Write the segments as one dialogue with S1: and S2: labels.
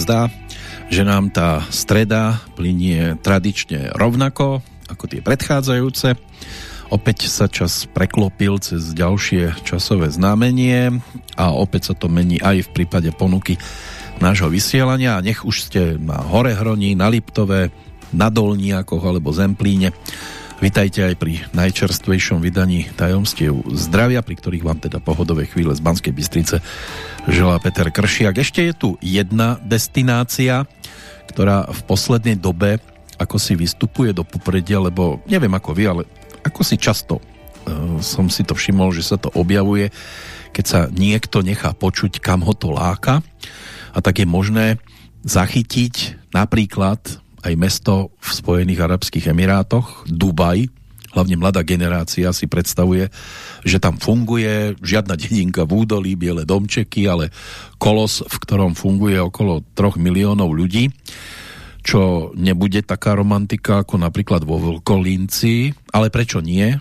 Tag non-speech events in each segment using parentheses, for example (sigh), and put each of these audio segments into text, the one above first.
S1: Zdá, že nám tá streda plinie tradične rovnako ako tie predchádzajúce. Opäť sa čas preklopil cez ďalšie časové znamenie a opäť sa to mení aj v prípade ponuky nášho vysielania nech už ste na Horehroní, na Liptové, na Dolniakoch alebo Zemplíne. Vitajte aj pri najčerstvejšom vydaní tajomstiev zdravia, pri ktorých vám teda pohodové chvíle z Banskej Bystrice želá Peter Kršiak. Ešte je tu jedna destinácia, ktorá v poslednej dobe ako si vystupuje do popredia, lebo neviem ako vy, ale ako si často uh, som si to všimol, že sa to objavuje, keď sa niekto nechá počuť, kam ho to láka a tak je možné zachytiť napríklad aj mesto v Spojených Arabských Emirátoch, Dubaj, hlavne mladá generácia si predstavuje, že tam funguje. Žiadna (laughs) dedinka v údolí, biele domčeky, ale kolos, v ktorom funguje okolo troch miliónov ľudí. Čo nebude taká romantika ako napríklad vo Vlkolínci, ale prečo nie?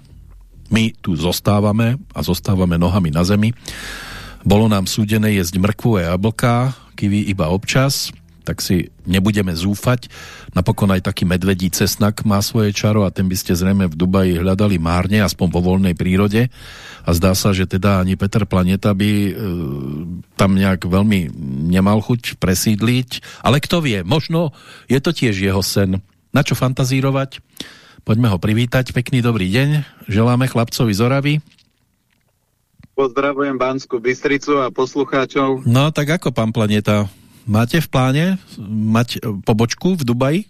S1: My tu zostávame a zostávame nohami na zemi. Bolo nám súdené jesť mrkvu a jablka, kiwi iba občas, tak si nebudeme zúfať. Napokon aj taký medvedí cesnak má svoje čaro a ten by ste zrejme v Dubaji hľadali márne, aspoň vo voľnej prírode. A zdá sa, že teda ani Peter Planeta by e, tam nejak veľmi nemal chuť presídliť. Ale kto vie, možno je to tiež jeho sen. Na čo fantazírovať? Poďme ho privítať. Pekný dobrý deň. Želáme chlapcovi z Oravy.
S2: Pozdravujem Banskú Bystricu a poslucháčov.
S1: No tak ako, pán Planeta? Máte v pláne mať e, pobočku v Dubaji?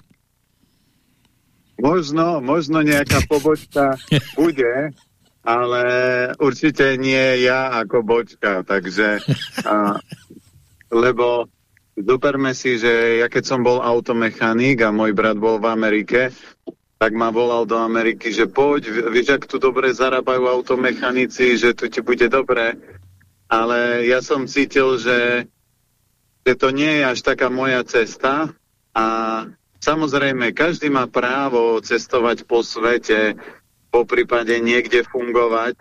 S2: Možno, možno nejaká (laughs) pobočka bude, ale určite nie ja ako bočka, takže a, lebo zoberme si, že ja keď som bol automechanik a môj brat bol v Amerike, tak ma volal do Ameriky, že poď, vieš, ak tu dobre zarábajú automechanici, že tu ti bude dobre, ale ja som cítil, že že to nie je až taká moja cesta a samozrejme každý má právo cestovať po svete, po prípade niekde fungovať,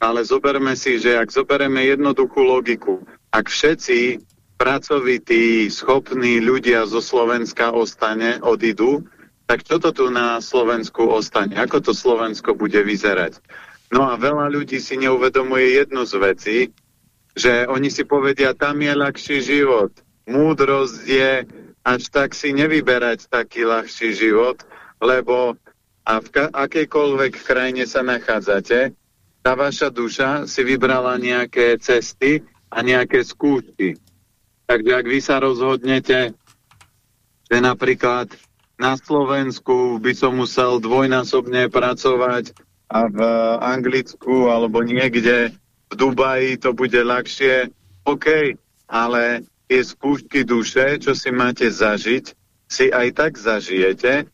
S2: ale zoberme si, že ak zoberieme jednoduchú logiku, ak všetci pracovití, schopní ľudia zo Slovenska ostane, odídu, tak čo to tu na Slovensku ostane? Ako to Slovensko bude vyzerať? No a veľa ľudí si neuvedomuje jednu z vecí, že oni si povedia, tam je ľahší život. Múdrosť je až tak si nevyberať taký ľahší život, lebo a v akejkoľvek krajine sa nachádzate, tá vaša duša si vybrala nejaké cesty a nejaké skúšky. Takže ak vy sa rozhodnete, že napríklad na Slovensku by som musel dvojnásobne pracovať a v Anglicku alebo niekde v Dubaji to bude ľahšie, OK, ale tie skúšky duše, čo si máte zažiť, si aj tak zažijete.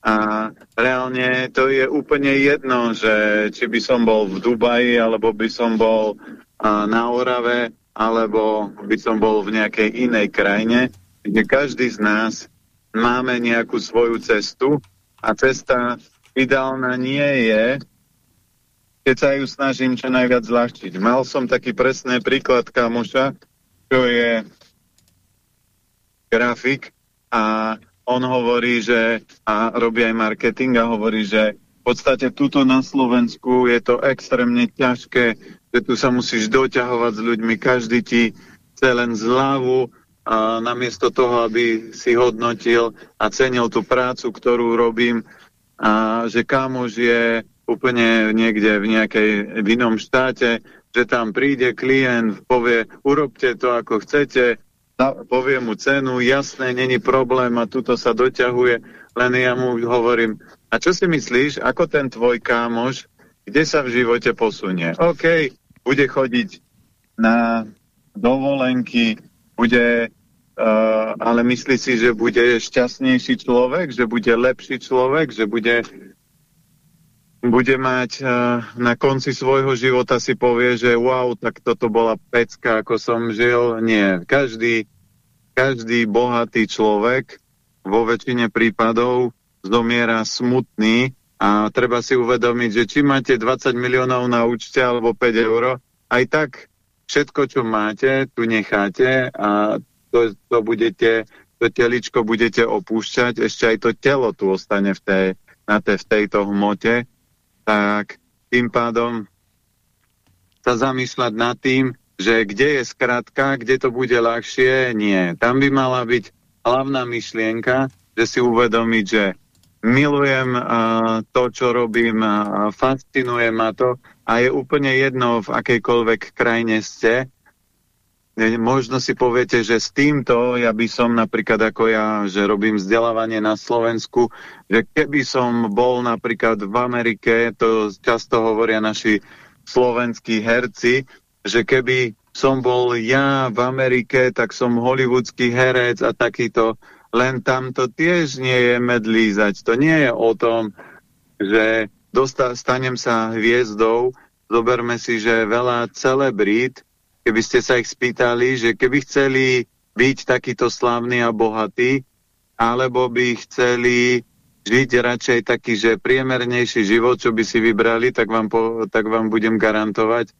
S2: A reálne to je úplne jedno, že či by som bol v Dubaji, alebo by som bol a, na Orave, alebo by som bol v nejakej inej krajine, kde každý z nás máme nejakú svoju cestu. A cesta ideálna nie je keď sa ju snažím čo najviac zľahčiť. Mal som taký presný príklad kamoša, čo je grafik a on hovorí, že a robí aj marketing a hovorí, že v podstate tuto na Slovensku je to extrémne ťažké, že tu sa musíš doťahovať s ľuďmi, každý ti chce len zľavu a namiesto toho, aby si hodnotil a cenil tú prácu, ktorú robím a že kamož je úplne niekde v nejakej v inom štáte, že tam príde klient, povie, urobte to ako chcete, povie mu cenu, jasné, není problém a tuto sa doťahuje, len ja mu hovorím, a čo si myslíš, ako ten tvoj kámoš, kde sa v živote posunie? OK, bude chodiť na dovolenky, bude, uh, ale myslí si, že bude šťastnejší človek, že bude lepší človek, že bude bude mať uh, na konci svojho života si povie, že wow, tak toto bola pecka, ako som žil. Nie, každý, každý bohatý človek vo väčšine prípadov zomiera smutný a treba si uvedomiť, že či máte 20 miliónov na účte alebo 5 eur, aj tak všetko, čo máte, tu necháte a to, to budete, to teličko budete opúšťať, ešte aj to telo tu ostane v, tej, na tej, v tejto hmote, tak tým pádom sa zamýšľať nad tým, že kde je skratka, kde to bude ľahšie, nie. Tam by mala byť hlavná myšlienka, že si uvedomiť, že milujem uh, to, čo robím, uh, fascinuje ma to a je úplne jedno, v akejkoľvek krajine ste. Možno si poviete, že s týmto, ja by som napríklad ako ja, že robím vzdelávanie na Slovensku, že keby som bol napríklad v Amerike, to často hovoria naši slovenskí herci, že keby som bol ja v Amerike, tak som hollywoodský herec a takýto len tam to tiež nie je medlízať. To nie je o tom, že stanem sa hviezdou, zoberme si, že veľa celebrít, keby ste sa ich spýtali, že keby chceli byť takýto slávny a bohatý, alebo by chceli žiť radšej taký, že priemernejší život, čo by si vybrali, tak vám, po, tak vám budem garantovať,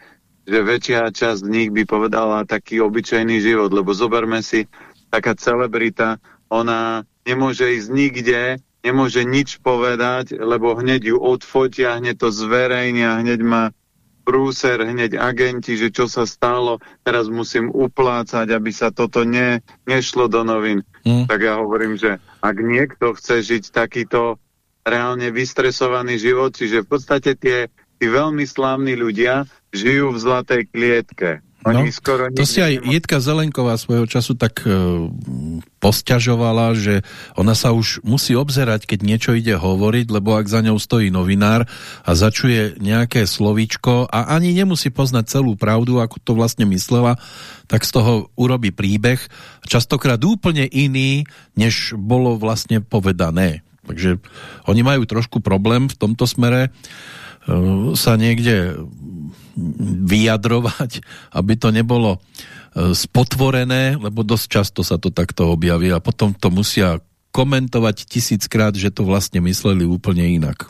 S2: že väčšia časť z nich by povedala taký obyčajný život, lebo zoberme si, taká celebrita ona nemôže ísť nikde, nemôže nič povedať, lebo hneď ju odfotia, hneď to zverejnia, hneď má prúser, hneď agenti, že čo sa stalo, teraz musím uplácať, aby sa toto ne, nešlo do novín. Mm. Tak ja hovorím, že ak niekto chce žiť takýto reálne vystresovaný život, čiže v podstate tie, tí veľmi slávni ľudia žijú v zlatej klietke.
S1: No, skoro to si aj Jitka Zelenková svojho času tak e, posťažovala, že ona sa už musí obzerať, keď niečo ide hovoriť, lebo ak za ňou stojí novinár a začuje nejaké slovíčko a ani nemusí poznať celú pravdu, ako to vlastne myslela, tak z toho urobí príbeh, častokrát úplne iný, než bolo vlastne povedané. Takže oni majú trošku problém v tomto smere e, sa niekde vyjadrovať, aby to nebolo e, spotvorené, lebo dosť často sa to takto objaví a potom to musia komentovať tisíckrát, že to vlastne mysleli úplne inak.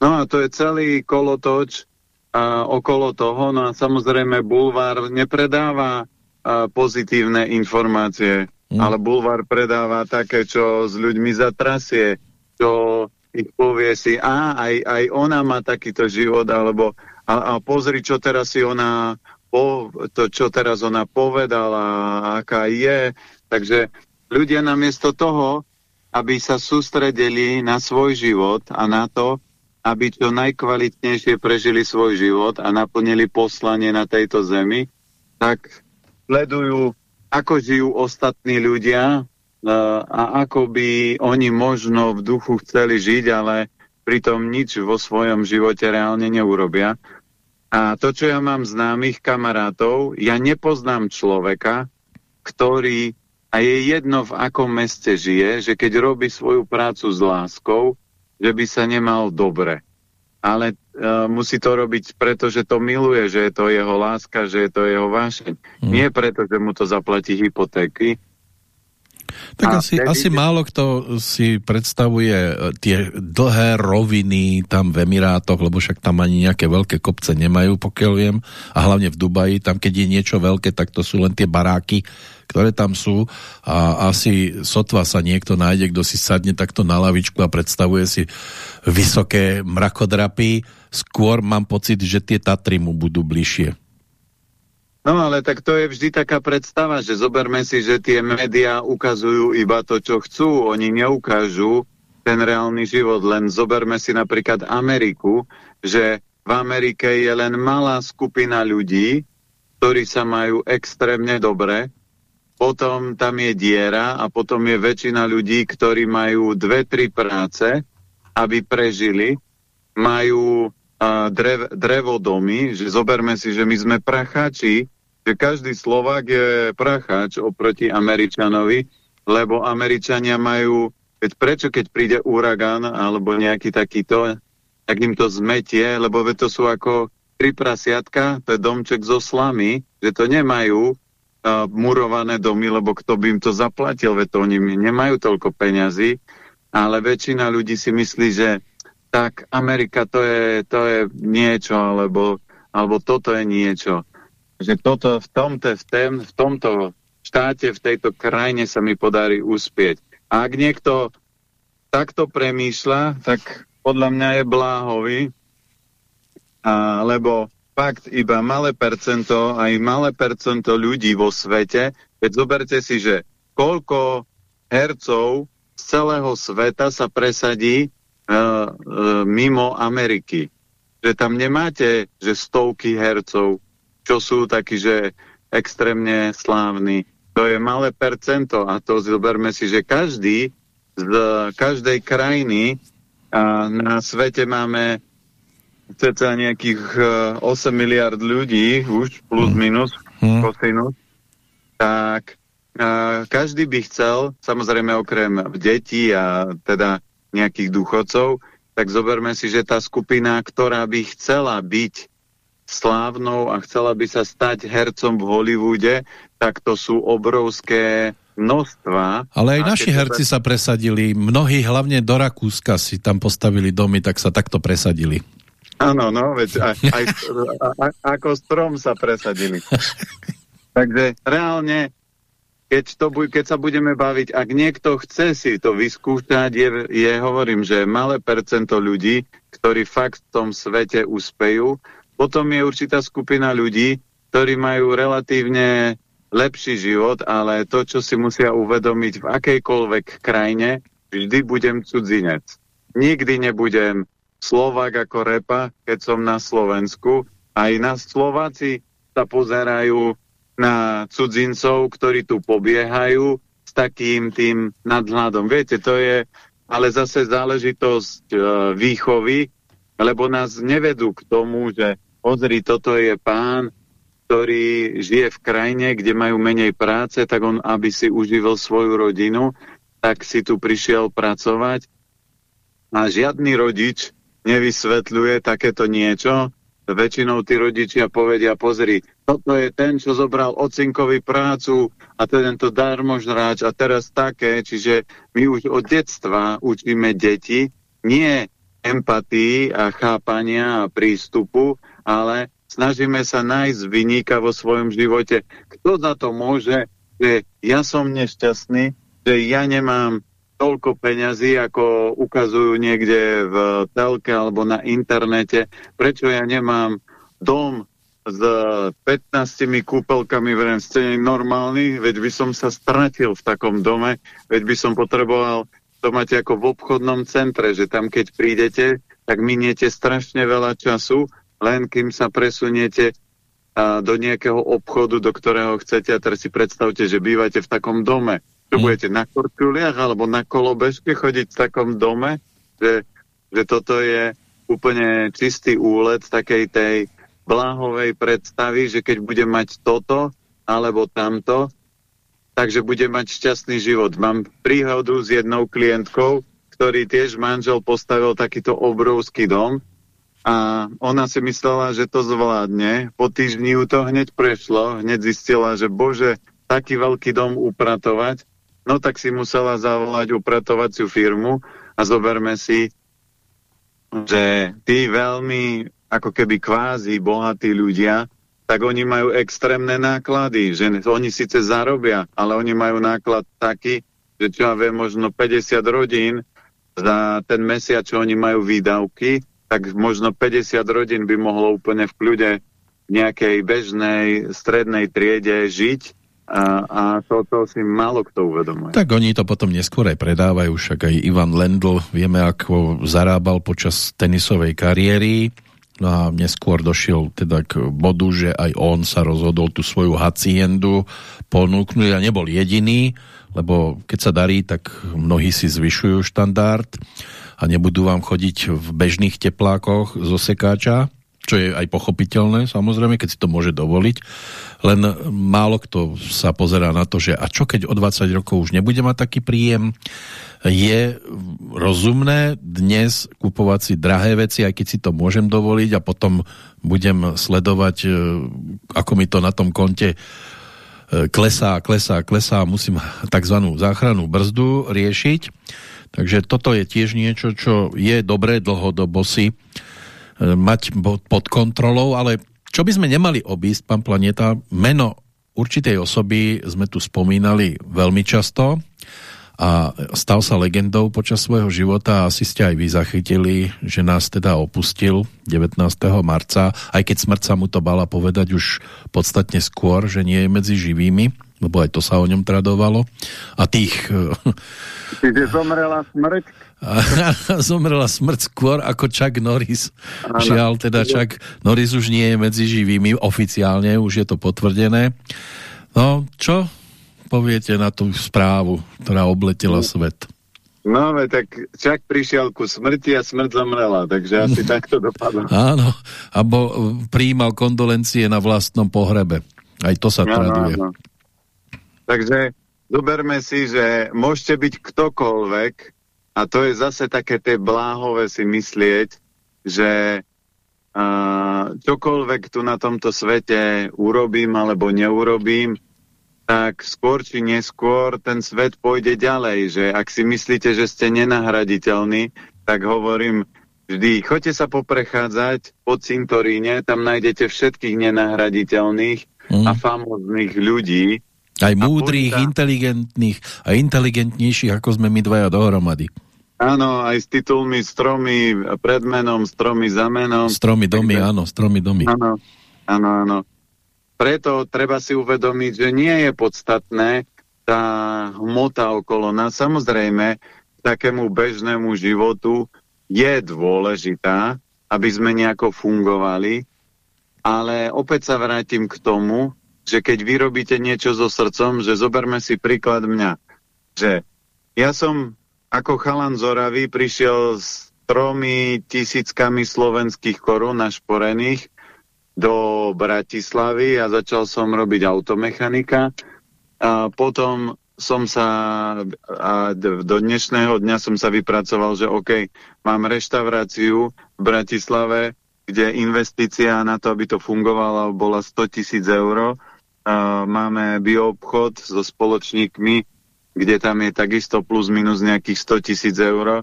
S2: No a to je celý kolotoč a okolo toho, no a samozrejme bulvár nepredáva a, pozitívne informácie, mm. ale bulvár predáva také, čo s ľuďmi zatrasie, čo ich povie si, a aj, aj ona má takýto život, alebo a, a pozri, čo teraz si ona po, to, čo teraz ona povedala, aká je. Takže ľudia namiesto toho, aby sa sústredili na svoj život a na to, aby čo najkvalitnejšie prežili svoj život a naplnili poslanie na tejto zemi, tak sledujú, ako žijú ostatní ľudia a ako by oni možno v duchu chceli žiť, ale pritom nič vo svojom živote reálne neurobia. A to, čo ja mám známych kamarátov, ja nepoznám človeka, ktorý, a je jedno v akom meste žije, že keď robí svoju prácu s láskou, že by sa nemal dobre. Ale uh, musí to robiť, pretože to miluje, že je to jeho láska, že je to jeho vášeň. Hmm. Nie preto, že mu to zaplatí hypotéky,
S1: tak asi, asi málo kto si predstavuje e, tie dlhé roviny tam v Emirátoch, lebo však tam ani nejaké veľké kopce nemajú, pokiaľ viem, a hlavne v Dubaji, tam keď je niečo veľké, tak to sú len tie baráky, ktoré tam sú a asi sotva sa niekto nájde, kto si sadne takto na lavičku a predstavuje si vysoké mrakodrapy. Skôr mám pocit, že tie Tatry mu budú bližšie.
S2: No ale tak to je vždy taká predstava, že zoberme si, že tie médiá ukazujú iba to, čo chcú. Oni neukážu ten reálny život. Len zoberme si napríklad Ameriku, že v Amerike je len malá skupina ľudí, ktorí sa majú extrémne dobre, potom tam je diera a potom je väčšina ľudí, ktorí majú dve, tri práce, aby prežili, majú drev, drevodomy, že zoberme si, že my sme pracháči, že každý Slovák je pracháč oproti Američanovi, lebo Američania majú, veď prečo keď príde uragán alebo nejaký takýto, tak im to zmetie, lebo to sú ako tri prasiatka, to je domček zo slamy, že to nemajú uh, murované domy, lebo kto by im to zaplatil, veď to oni nemajú toľko peňazí, ale väčšina ľudí si myslí, že tak Amerika to je, to je niečo, alebo, alebo toto je niečo. Že toto v tomto, v, tém, v tomto štáte, v tejto krajine sa mi podarí uspieť. A ak niekto takto premýšľa, tak podľa mňa je bláhový, a, lebo fakt iba malé percento, aj malé percento ľudí vo svete, veď zoberte si, že koľko hercov z celého sveta sa presadí mimo Ameriky. Že tam nemáte, že stovky hercov, čo sú takí, že extrémne slávni. To je malé percento a to zoberme si, že každý z každej krajiny a na svete máme cca nejakých 8 e, miliard ľudí, už plus hmm. minus, hmm. kosinus, tak a každý by chcel, samozrejme okrem detí a teda nejakých dôchodcov, tak zoberme si, že tá skupina, ktorá by chcela byť slávnou a chcela by sa stať hercom v Hollywoode, tak to sú obrovské množstva.
S1: Ale aj naši herci sa presadili, mnohí hlavne do Rakúska si tam postavili domy, tak sa takto presadili.
S2: Áno, no, veď aj, aj a, a, ako strom sa presadili. (laughs) Takže reálne, keď, to, keď sa budeme baviť, ak niekto chce si to vyskúšať, je, je hovorím, že malé percento ľudí, ktorí fakt v tom svete uspejú, potom je určitá skupina ľudí, ktorí majú relatívne lepší život, ale to, čo si musia uvedomiť v akejkoľvek krajine, vždy budem cudzinec. Nikdy nebudem Slovak ako repa, keď som na Slovensku. Aj na Slováci sa pozerajú na cudzincov, ktorí tu pobiehajú s takým tým nadhľadom. Viete, to je ale zase záležitosť e, výchovy, lebo nás nevedú k tomu, že pozri, toto je pán, ktorý žije v krajine, kde majú menej práce, tak on, aby si uživil svoju rodinu, tak si tu prišiel pracovať. A žiadny rodič nevysvetľuje takéto niečo, väčšinou tí rodičia povedia, pozri, toto je ten, čo zobral ocinkovi prácu a to darmožráč a teraz také, čiže my už od detstva učíme deti nie empatii a chápania a prístupu, ale snažíme sa nájsť vyníka vo svojom živote. Kto za to môže, že ja som nešťastný, že ja nemám toľko peňazí, ako ukazujú niekde v telke alebo na internete. Prečo ja nemám dom s 15 kúpelkami v stene normálny, veď by som sa stratil v takom dome, veď by som potreboval to mať ako v obchodnom centre, že tam keď prídete, tak miniete strašne veľa času, len kým sa presuniete a, do nejakého obchodu, do ktorého chcete. A teraz si predstavte, že bývate v takom dome čo mm. budete na korčuliach alebo na kolobežke chodiť v takom dome, že, že toto je úplne čistý úlet takej tej bláhovej predstavy, že keď budem mať toto alebo tamto, takže budem mať šťastný život. Mám príhodu s jednou klientkou, ktorý tiež manžel postavil takýto obrovský dom a ona si myslela, že to zvládne. Po týždni ju to hneď prešlo, hneď zistila, že bože, taký veľký dom upratovať no tak si musela zavolať upratovaciu firmu a zoberme si, že tí veľmi ako keby kvázi bohatí ľudia, tak oni majú extrémne náklady, že oni síce zarobia, ale oni majú náklad taký, že čo ja viem, možno 50 rodín za ten mesiac, čo oni majú výdavky, tak možno 50 rodín by mohlo úplne v kľude v nejakej bežnej strednej triede žiť a, a to, to si málo kto uvedomuje.
S1: Tak oni to potom neskôr aj predávajú, však aj Ivan Lendl, vieme, ako zarábal počas tenisovej kariéry, no a neskôr došiel teda k bodu, že aj on sa rozhodol tú svoju haciendu ponúknuť a nebol jediný, lebo keď sa darí, tak mnohí si zvyšujú štandard a nebudú vám chodiť v bežných teplákoch zo sekáča, čo je aj pochopiteľné, samozrejme, keď si to môže dovoliť. Len málo kto sa pozerá na to, že a čo keď o 20 rokov už nebude mať taký príjem, je rozumné dnes kupovať si drahé veci, aj keď si to môžem dovoliť a potom budem sledovať, e, ako mi to na tom konte e, klesá, klesá, klesá, musím tzv. záchranu brzdu riešiť. Takže toto je tiež niečo, čo je dobré dlhodobo si mať pod kontrolou, ale čo by sme nemali obísť, pán Planeta, meno určitej osoby sme tu spomínali veľmi často a stal sa legendou počas svojho života a asi ste aj vy zachytili, že nás teda opustil 19. marca, aj keď smrť sa mu to bala povedať už podstatne skôr, že nie je medzi živými, lebo aj to sa o ňom tradovalo. A tých...
S2: Čiže zomrela smrť? (laughs)
S1: zomrela smrť skôr ako Chuck Norris. Ano. Žiaľ, teda Chuck Norris už nie je medzi živými oficiálne, už je to potvrdené. No, čo poviete na tú správu, ktorá obletela svet?
S2: No, tak čak prišiel ku smrti a smrť zomrela, takže asi takto dopadlo. (laughs)
S1: Áno, abo e, prijímal kondolencie na vlastnom pohrebe. Aj to sa traduje. Áno, áno.
S2: Takže zoberme si, že môžete byť ktokoľvek a to je zase také tie bláhové si myslieť, že uh, čokoľvek tu na tomto svete urobím alebo neurobím, tak skôr či neskôr ten svet pôjde ďalej, že ak si myslíte, že ste nenahraditeľní, tak hovorím vždy, choďte sa poprechádzať po cintoríne, tam nájdete všetkých nenahraditeľných mm. a famóznych ľudí.
S1: Aj múdrych, a inteligentných a inteligentnejších, ako sme my dvaja dohromady.
S2: Áno, aj s titulmi stromy pred menom, stromy za menom.
S1: Stromy domy, Takže, áno, stromy domy.
S2: Áno, áno, áno. Preto treba si uvedomiť, že nie je podstatné tá hmota okolo nás. Samozrejme, takému bežnému životu je dôležitá, aby sme nejako fungovali, ale opäť sa vrátim k tomu, že keď vyrobíte niečo so srdcom, že zoberme si príklad mňa, že ja som ako chalan z Oravy prišiel s tromi tisíckami slovenských korún našporených do Bratislavy a začal som robiť automechanika. A potom som sa, a do dnešného dňa som sa vypracoval, že OK, mám reštauráciu v Bratislave, kde investícia na to, aby to fungovalo, bola 100 tisíc eur. Máme bioobchod so spoločníkmi, kde tam je takisto plus minus nejakých 100 tisíc eur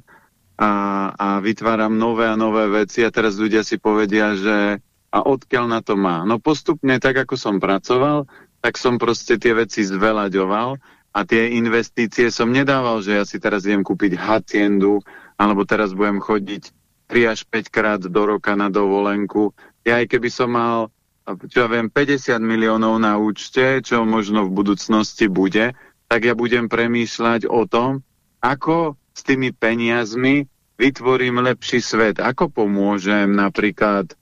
S2: a, a vytváram nové a nové veci a teraz ľudia si povedia, že a odkiaľ na to má. No postupne, tak ako som pracoval, tak som proste tie veci zvelaďoval a tie investície som nedával, že ja si teraz idem kúpiť haciendu, alebo teraz budem chodiť 3 až 5 krát do roka na dovolenku. Ja aj keby som mal, čo ja viem, 50 miliónov na účte, čo možno v budúcnosti bude, tak ja budem premýšľať o tom, ako s tými peniazmi vytvorím lepší svet, ako pomôžem napríklad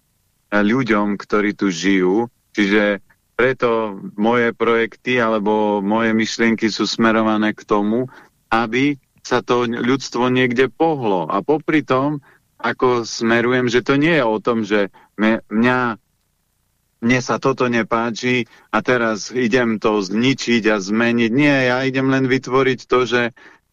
S2: ľuďom, ktorí tu žijú. Čiže preto moje projekty alebo moje myšlienky sú smerované k tomu, aby sa to ľudstvo niekde pohlo. A popri tom, ako smerujem, že to nie je o tom, že mňa, mne sa toto nepáči a teraz idem to zničiť a zmeniť. Nie, ja idem len vytvoriť to, že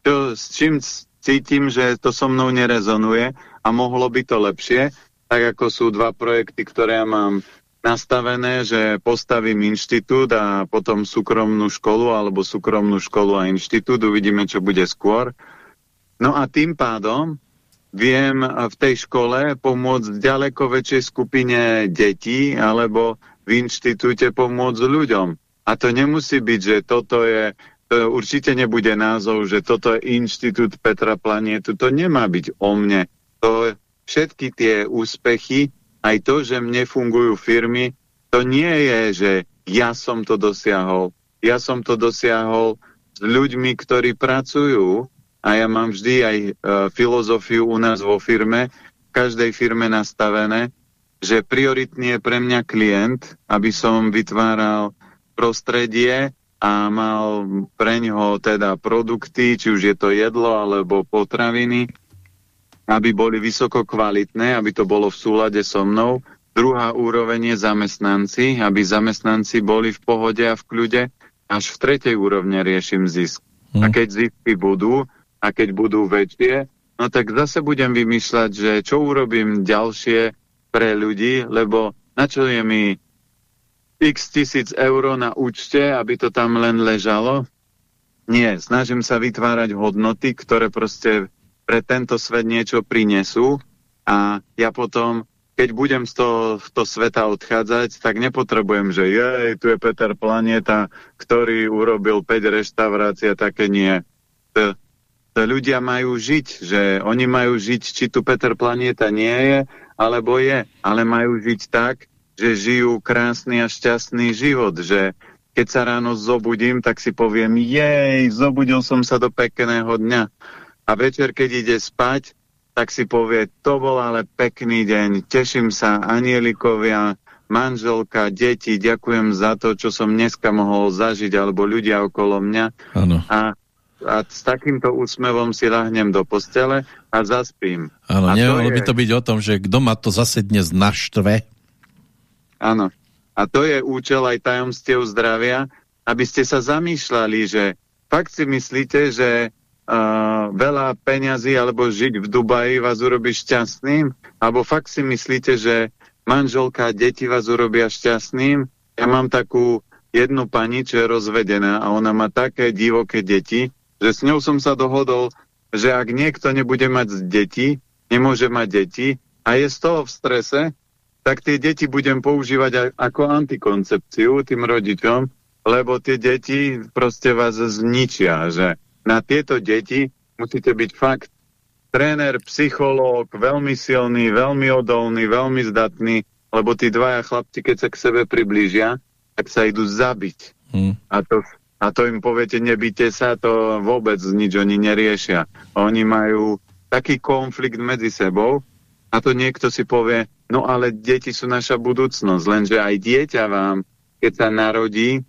S2: to, s čím cítim, že to so mnou nerezonuje a mohlo by to lepšie, tak ako sú dva projekty, ktoré ja mám nastavené, že postavím inštitút a potom súkromnú školu alebo súkromnú školu a inštitút, uvidíme, čo bude skôr. No a tým pádom viem v tej škole pomôcť ďaleko väčšej skupine detí alebo v inštitúte pomôcť ľuďom. A to nemusí byť, že toto je, to určite nebude názov, že toto je inštitút Petra Planietu. To nemá byť o mne. To všetky tie úspechy, aj to, že mne fungujú firmy, to nie je, že ja som to dosiahol. Ja som to dosiahol s ľuďmi, ktorí pracujú a ja mám vždy aj e, filozofiu u nás vo firme, v každej firme nastavené, že prioritný je pre mňa klient, aby som vytváral prostredie a mal pre ňoho teda produkty, či už je to jedlo alebo potraviny, aby boli vysoko kvalitné, aby to bolo v súlade so mnou. Druhá úroveň je zamestnanci, aby zamestnanci boli v pohode a v kľude. Až v tretej úrovne riešim zisk. Hmm. A keď zisky budú, a keď budú väčšie, no tak zase budem vymýšľať, že čo urobím ďalšie pre ľudí, lebo na čo je mi x tisíc eur na účte, aby to tam len ležalo? Nie, snažím sa vytvárať hodnoty, ktoré proste pre tento svet niečo prinesú a ja potom, keď budem z toho, to sveta odchádzať, tak nepotrebujem, že jej, tu je Peter Planeta, ktorý urobil 5 reštaurácií a také nie. Ľudia majú žiť, že oni majú žiť, či tu Peter Planeta nie je, alebo je, ale majú žiť tak, že žijú krásny a šťastný život, že keď sa ráno zobudím, tak si poviem, jej, zobudil som sa do pekného dňa. A večer, keď ide spať, tak si povie, to bol ale pekný deň, teším sa, anielikovia, manželka, deti, ďakujem za to, čo som dneska mohol zažiť, alebo ľudia okolo mňa.
S1: Ano.
S2: A, a s takýmto úsmevom si lahnem do postele a zaspím.
S1: Áno, nemalo je... by to byť o tom, že kto ma to zase dnes naštve.
S2: Áno. A to je účel aj tajomstiev zdravia, aby ste sa zamýšľali, že fakt si myslíte, že uh, veľa peňazí alebo žiť v Dubaji vás urobí šťastným? Alebo fakt si myslíte, že manželka a deti vás urobia šťastným? Ja mám takú jednu pani, čo je rozvedená a ona má také divoké deti, že s ňou som sa dohodol, že ak niekto nebude mať deti, nemôže mať deti a je z toho v strese, tak tie deti budem používať ako antikoncepciu tým rodičom, lebo tie deti proste vás zničia, že na tieto deti musíte byť fakt tréner, psychológ, veľmi silný, veľmi odolný, veľmi zdatný, lebo tí dvaja chlapci, keď sa k sebe priblížia, tak sa idú zabiť. Hmm. A, to, a to im poviete, nebyte sa, to vôbec nič oni neriešia. Oni majú taký konflikt medzi sebou a to niekto si povie, no ale deti sú naša budúcnosť, lenže aj dieťa vám, keď sa narodí,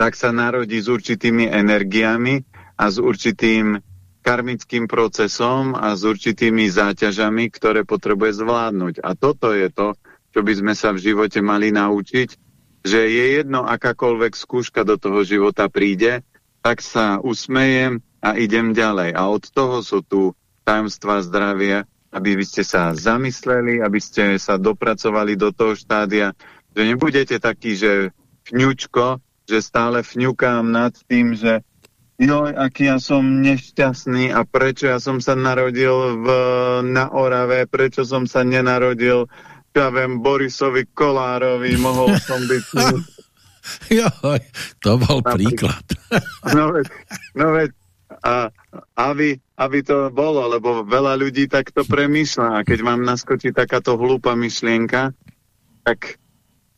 S2: tak sa narodí s určitými energiami a s určitým karmickým procesom a s určitými záťažami, ktoré potrebuje zvládnuť. A toto je to, čo by sme sa v živote mali naučiť, že je jedno, akákoľvek skúška do toho života príde, tak sa usmejem a idem ďalej. A od toho sú tu tajomstva zdravia, aby by ste sa zamysleli, aby ste sa dopracovali do toho štádia, že nebudete taký, že fňučko, že stále fňukám nad tým, že joj, aký ja som nešťastný a prečo ja som sa narodil v, na Orave, prečo som sa nenarodil, ja viem, Borisovi Kolárovi, mohol som byť... (laughs)
S1: Joj, to bol príklad. (laughs)
S2: no veď, no veď a, aby, aby to bolo, lebo veľa ľudí takto premýšľa a keď vám naskočí takáto hlúpa myšlienka, tak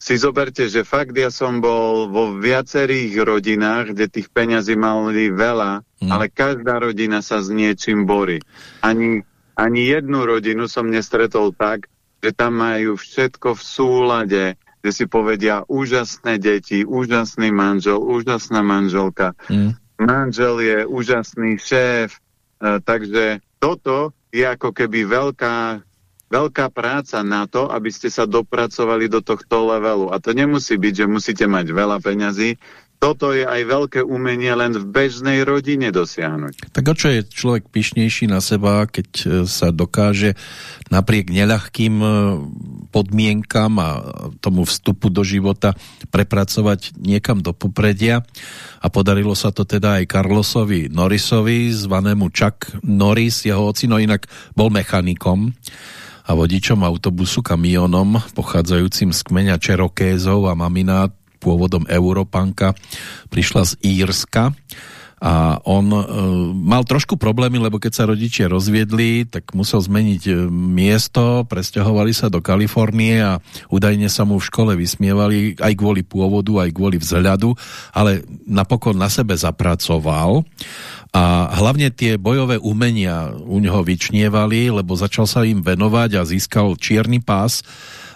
S2: si zoberte, že fakt ja som bol vo viacerých rodinách, kde tých peňazí mali veľa, mm. ale každá rodina sa s niečím borí. Ani, ani jednu rodinu som nestretol tak, že tam majú všetko v súlade, že si povedia úžasné deti, úžasný manžel, úžasná manželka. Mm. Manžel je úžasný šéf, e, takže toto je ako keby veľká veľká práca na to, aby ste sa dopracovali do tohto levelu. A to nemusí byť, že musíte mať veľa peňazí. Toto je aj veľké umenie len v bežnej rodine dosiahnuť.
S1: Tak o čo je človek pyšnejší na seba, keď e, sa dokáže napriek neľahkým e, podmienkam a tomu vstupu do života prepracovať niekam do popredia. A podarilo sa to teda aj Carlosovi Norrisovi, zvanému Chuck Norris, jeho ocino inak bol mechanikom a vodičom autobusu kamionom pochádzajúcim z kmeňa Čerokézov a mamina pôvodom Európanka prišla z Írska a on e, mal trošku problémy, lebo keď sa rodičia rozviedli, tak musel zmeniť e, miesto, presťahovali sa do Kalifornie a údajne sa mu v škole vysmievali aj kvôli pôvodu, aj kvôli vzhľadu, ale napokon na sebe zapracoval a hlavne tie bojové umenia u neho vyčnievali, lebo začal sa im venovať a získal čierny pás.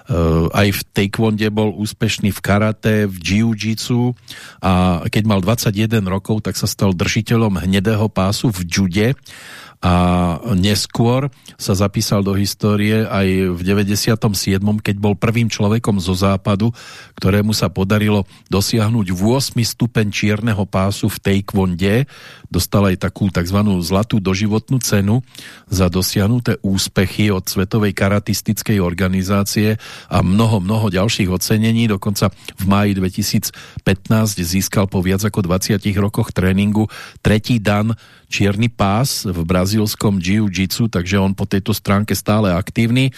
S1: Uh, aj v taekwonde bol úspešný v karate, v jiu-jitsu a keď mal 21 rokov, tak sa stal držiteľom hnedého pásu v jude a neskôr sa zapísal do histórie aj v 97. keď bol prvým človekom zo západu, ktorému sa podarilo dosiahnuť 8 stupeň čierneho pásu v Taekwonde. Dostal aj takú tzv. zlatú doživotnú cenu za dosiahnuté úspechy od Svetovej karatistickej organizácie a mnoho, mnoho ďalších ocenení. Dokonca v máji 2015 získal po viac ako 20 rokoch tréningu tretí dan čierny pás v brazílskom jiu-jitsu, takže on po tejto stránke stále aktívny.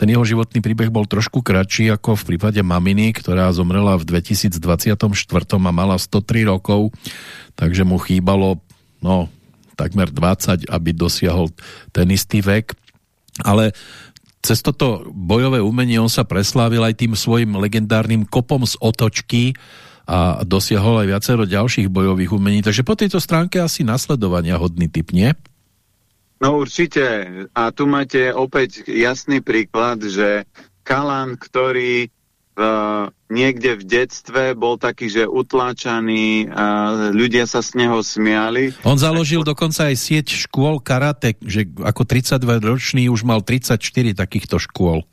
S1: Ten jeho životný príbeh bol trošku kratší ako v prípade maminy, ktorá zomrela v 2024 a mala 103 rokov, takže mu chýbalo no, takmer 20, aby dosiahol ten istý vek. Ale cez toto bojové umenie on sa preslávil aj tým svojim legendárnym kopom z otočky a dosiahol aj viacero ďalších bojových umení. Takže po tejto stránke asi nasledovania hodný typ, nie?
S2: No určite. A tu máte opäť jasný príklad, že Kalan, ktorý uh, niekde v detstve bol taký, že utláčaný a ľudia sa z neho smiali.
S1: On založil tak... dokonca aj sieť škôl karate, že ako 32-ročný už mal 34 takýchto škôl.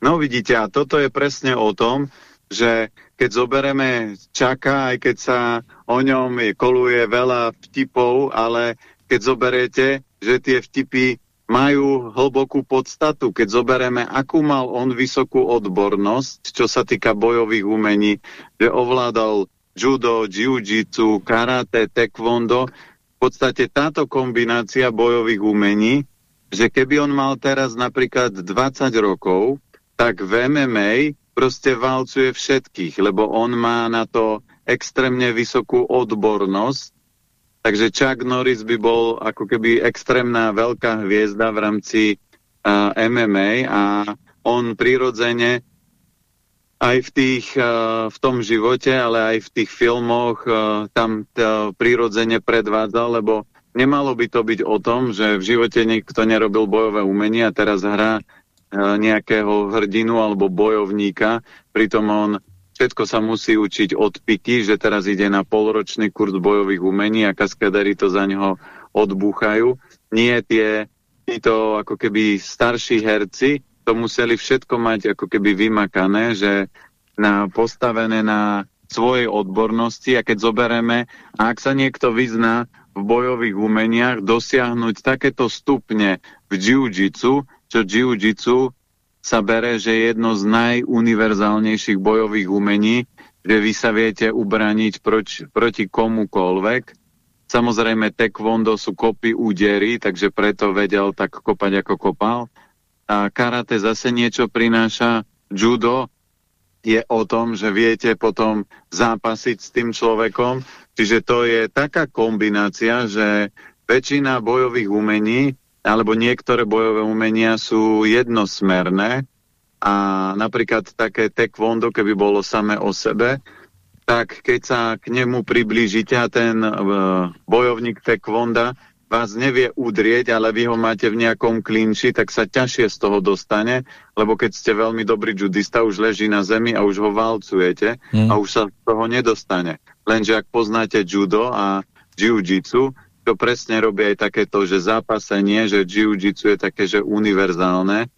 S2: No vidíte, a toto je presne o tom, že keď zobereme Čaka, aj keď sa o ňom koluje veľa vtipov, ale keď zoberiete, že tie vtipy majú hlbokú podstatu. Keď zoberieme, akú mal on vysokú odbornosť, čo sa týka bojových umení, že ovládal judo, jiu-jitsu, karate, taekwondo, v podstate táto kombinácia bojových umení, že keby on mal teraz napríklad 20 rokov, tak v MMA proste valcuje všetkých, lebo on má na to extrémne vysokú odbornosť. Takže Chuck Norris by bol ako keby extrémna veľká hviezda v rámci uh, MMA a on prirodzene aj v, tých, uh, v tom živote, ale aj v tých filmoch uh, tam prirodzene predvádzal, lebo nemalo by to byť o tom, že v živote nikto nerobil bojové umenie a teraz hrá nejakého hrdinu alebo bojovníka, pritom on všetko sa musí učiť od piky, že teraz ide na polročný kurz bojových umení a kaskadery to za neho odbúchajú. Nie tie, títo ako keby starší herci, to museli všetko mať ako keby vymakané, že na, postavené na svojej odbornosti a keď zobereme, a ak sa niekto vyzná v bojových umeniach, dosiahnuť takéto stupne v jiu-jitsu, čo jiu-jitsu sa bere, že je jedno z najuniverzálnejších bojových umení, že vy sa viete ubraniť proč, proti komukolvek. Samozrejme, taekwondo sú kopy údery, takže preto vedel tak kopať, ako kopal. A karate zase niečo prináša. Judo je o tom, že viete potom zápasiť s tým človekom. Čiže to je taká kombinácia, že väčšina bojových umení alebo niektoré bojové umenia sú jednosmerné a napríklad také taekwondo, keby bolo samé o sebe, tak keď sa k nemu priblížite a ten uh, bojovník taekwonda vás nevie udrieť, ale vy ho máte v nejakom klinči, tak sa ťažšie z toho dostane, lebo keď ste veľmi dobrý judista, už leží na zemi a už ho valcujete mm. a už sa z toho nedostane. Lenže ak poznáte judo a jiu-jitsu, to presne robí aj takéto, že zápasenie, že jiu-jitsu je také, že univerzálne,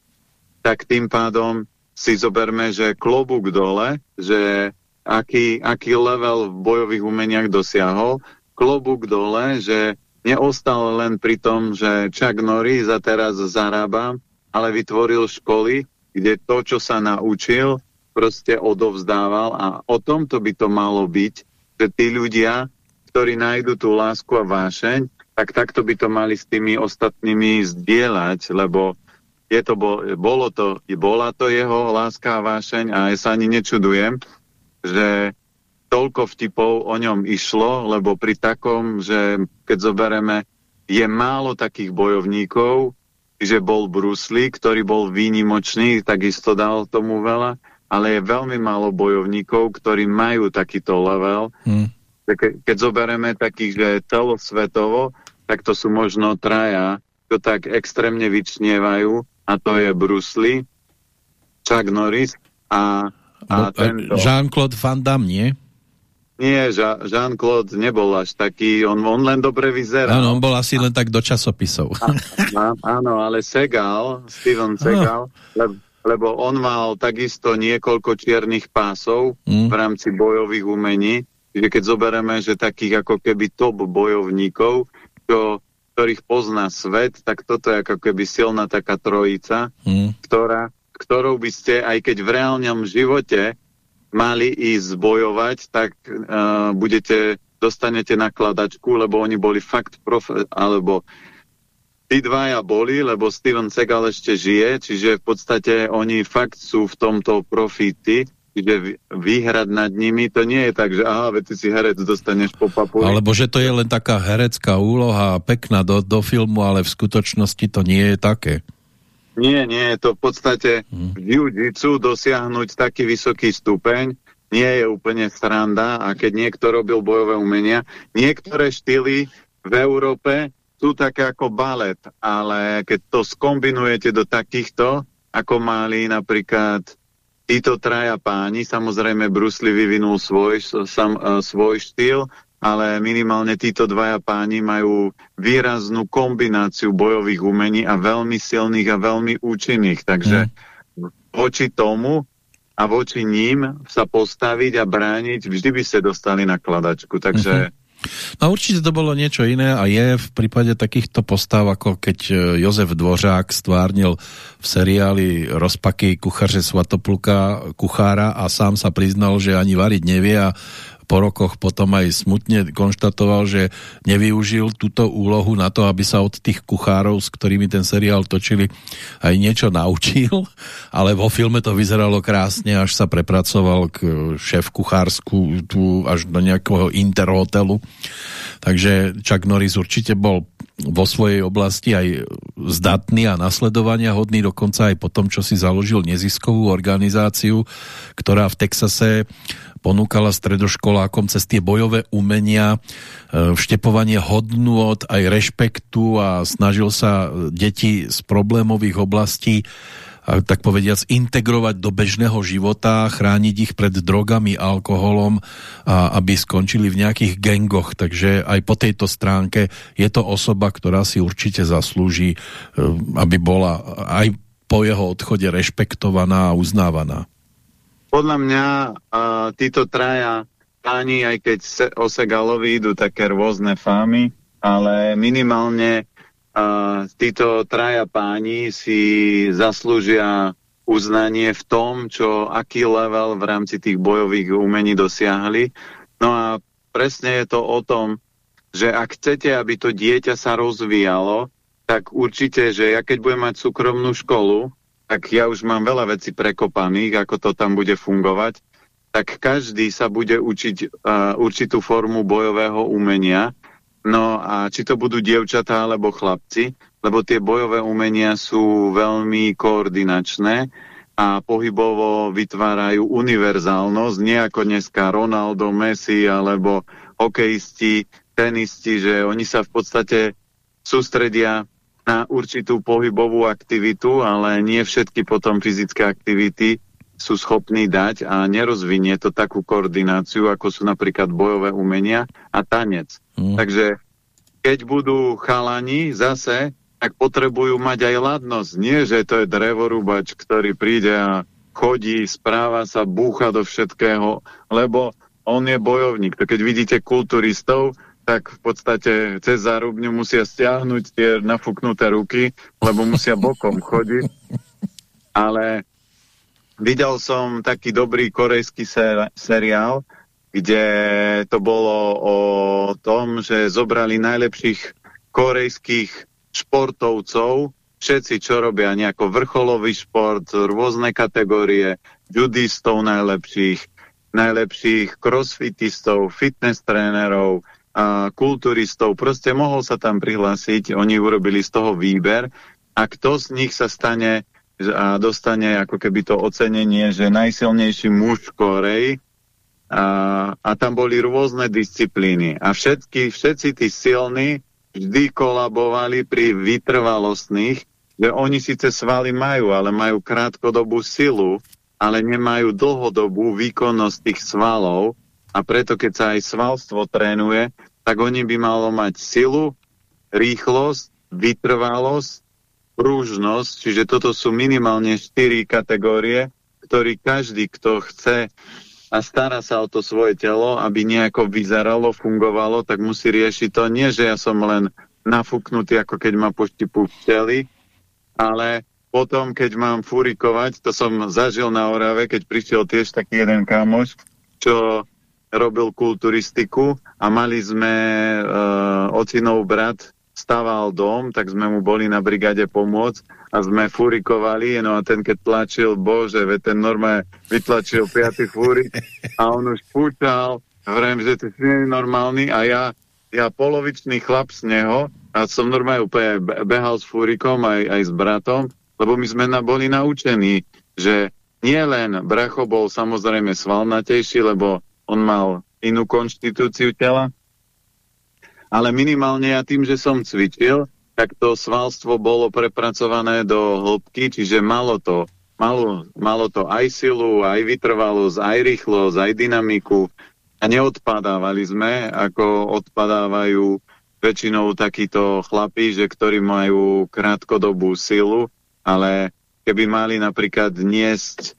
S2: tak tým pádom si zoberme, že klobúk dole, že aký, aký level v bojových umeniach dosiahol, klobúk dole, že neostal len pri tom, že Chuck Norris a teraz zarába, ale vytvoril školy, kde to, čo sa naučil, proste odovzdával a o tomto by to malo byť, že tí ľudia ktorí nájdu tú lásku a vášeň, tak takto by to mali s tými ostatnými zdieľať, lebo je to, bolo to, bola to jeho láska a vášeň a ja sa ani nečudujem, že toľko vtipov o ňom išlo, lebo pri takom, že keď zobereme, je málo takých bojovníkov, že bol Bruce Lee, ktorý bol výnimočný, takisto dal tomu veľa, ale je veľmi málo bojovníkov, ktorí majú takýto level, hmm ke, keď zoberieme takých, že celosvetovo, tak to sú možno traja, to tak extrémne vyčnievajú a to je Bruce Lee, Chuck Norris a, a no, tento...
S1: Jean-Claude Van Damme, nie?
S2: Nie, Jean-Claude nebol až taký, on, on len dobre vyzerá.
S1: Áno, on bol asi len tak do časopisov.
S2: A, áno, ale Segal, Steven Segal, lebo, lebo on mal takisto niekoľko čiernych pásov mm. v rámci bojových umení Čiže keď zoberieme, že takých ako keby top bojovníkov, čo, ktorých pozná svet, tak toto je ako keby silná taká trojica, mm. ktorá, ktorou by ste, aj keď v reálnom živote mali ísť bojovať, tak uh, budete, dostanete nakladačku, lebo oni boli fakt prof, alebo tí dvaja boli, lebo Steven Segal ešte žije, čiže v podstate oni fakt sú v tomto profity, čiže vyhrať nad nimi, to nie je tak, že aha, veď ty si herec, dostaneš po papuli.
S1: Alebo že to je len taká herecká úloha, pekná do, do filmu, ale v skutočnosti to nie je také.
S2: Nie, nie, je to v podstate hmm. v jiu dosiahnuť taký vysoký stupeň, nie je úplne sranda a keď niekto robil bojové umenia, niektoré štýly v Európe sú také ako balet, ale keď to skombinujete do takýchto, ako mali napríklad títo traja páni, samozrejme Bruce Lee vyvinul svoj, sam, uh, svoj štýl, ale minimálne títo dvaja páni majú výraznú kombináciu bojových umení a veľmi silných a veľmi účinných. Takže mm. voči tomu a voči ním sa postaviť a brániť, vždy by ste dostali na kladačku. Takže mm -hmm.
S1: No určite to bolo niečo iné a je v prípade takýchto postav, ako keď e, Jozef Dvořák stvárnil v seriáli Rozpaky kuchaře Svatopluka kuchára a sám sa priznal, že ani variť nevie a po rokoch potom aj smutne konštatoval, že nevyužil túto úlohu na to, aby sa od tých kuchárov, s ktorými ten seriál točili, aj niečo naučil, (laughs) ale vo filme to vyzeralo krásne, až sa prepracoval k šéf kuchársku tu až do nejakého interhotelu. Takže Chuck Norris určite bol vo svojej oblasti aj zdatný a nasledovania hodný, dokonca aj po tom, čo si založil neziskovú organizáciu, ktorá v Texase ponúkala stredoškolákom cez tie bojové umenia e, vštepovanie hodnôt aj rešpektu a snažil sa deti z problémových oblastí tak povediac integrovať do bežného života, chrániť ich pred drogami, alkoholom a aby skončili v nejakých gengoch. Takže aj po tejto stránke je to osoba, ktorá si určite zaslúži, e, aby bola aj po jeho odchode rešpektovaná a uznávaná
S2: podľa mňa uh, títo traja páni, aj keď o Segalovi idú také rôzne fámy, ale minimálne uh, títo traja páni si zaslúžia uznanie v tom, čo aký level v rámci tých bojových umení dosiahli. No a presne je to o tom, že ak chcete, aby to dieťa sa rozvíjalo, tak určite, že ja keď budem mať súkromnú školu, tak ja už mám veľa vecí prekopaných, ako to tam bude fungovať, tak každý sa bude učiť uh, určitú formu bojového umenia, no a či to budú dievčatá alebo chlapci, lebo tie bojové umenia sú veľmi koordinačné a pohybovo vytvárajú univerzálnosť, nie ako dneska Ronaldo, Messi alebo hokejisti, tenisti, že oni sa v podstate sústredia na určitú pohybovú aktivitu, ale nie všetky potom fyzické aktivity sú schopní dať a nerozvinie to takú koordináciu, ako sú napríklad bojové umenia a tanec. Mm. Takže keď budú chalani zase, tak potrebujú mať aj ladnosť. Nie, že to je drevorúbač, ktorý príde a chodí, správa sa, búcha do všetkého, lebo on je bojovník. To keď vidíte kulturistov, tak v podstate cez zárubňu musia stiahnuť tie nafúknuté ruky, lebo musia bokom chodiť. Ale videl som taký dobrý korejský ser seriál, kde to bolo o tom, že zobrali najlepších korejských športovcov, všetci, čo robia nejako vrcholový šport, rôzne kategórie, judistov najlepších, najlepších crossfitistov, fitness trénerov, a kulturistov, proste mohol sa tam prihlásiť, oni urobili z toho výber a kto z nich sa stane a dostane ako keby to ocenenie, že najsilnejší muž v Koreji. A, a tam boli rôzne disciplíny a všetky, všetci tí silní vždy kolabovali pri vytrvalostných, že oni síce svaly majú, ale majú krátkodobú silu, ale nemajú dlhodobú výkonnosť tých svalov a preto keď sa aj svalstvo trénuje, tak oni by malo mať silu, rýchlosť, vytrvalosť, prúžnosť, čiže toto sú minimálne 4 kategórie, ktorý každý, kto chce a stará sa o to svoje telo, aby nejako vyzeralo, fungovalo, tak musí riešiť to. Nie, že ja som len nafúknutý, ako keď ma poštipu v teli, ale potom, keď mám furikovať, to som zažil na Orave, keď prišiel tiež taký jeden kamoš, čo robil kulturistiku a mali sme uh, ocinov brat staval dom, tak sme mu boli na brigade pomôcť a sme furikovali, no a ten keď tlačil, bože, ve ten normálne vytlačil piatý fúrik a on už púčal, hovorím, že to je normálny a ja, ja polovičný chlap z neho a som normálne úplne behal s fúrikom aj, aj s bratom, lebo my sme na, boli naučení, že nie len bracho bol samozrejme svalnatejší, lebo on mal inú konštitúciu tela, ale minimálne ja tým, že som cvičil, tak to svalstvo bolo prepracované do hĺbky, čiže malo to, malo, malo to aj silu, aj vytrvalosť, aj rýchlosť, aj dynamiku. A neodpadávali sme, ako odpadávajú väčšinou takíto chlapí, že ktorí majú krátkodobú silu, ale keby mali napríklad niesť,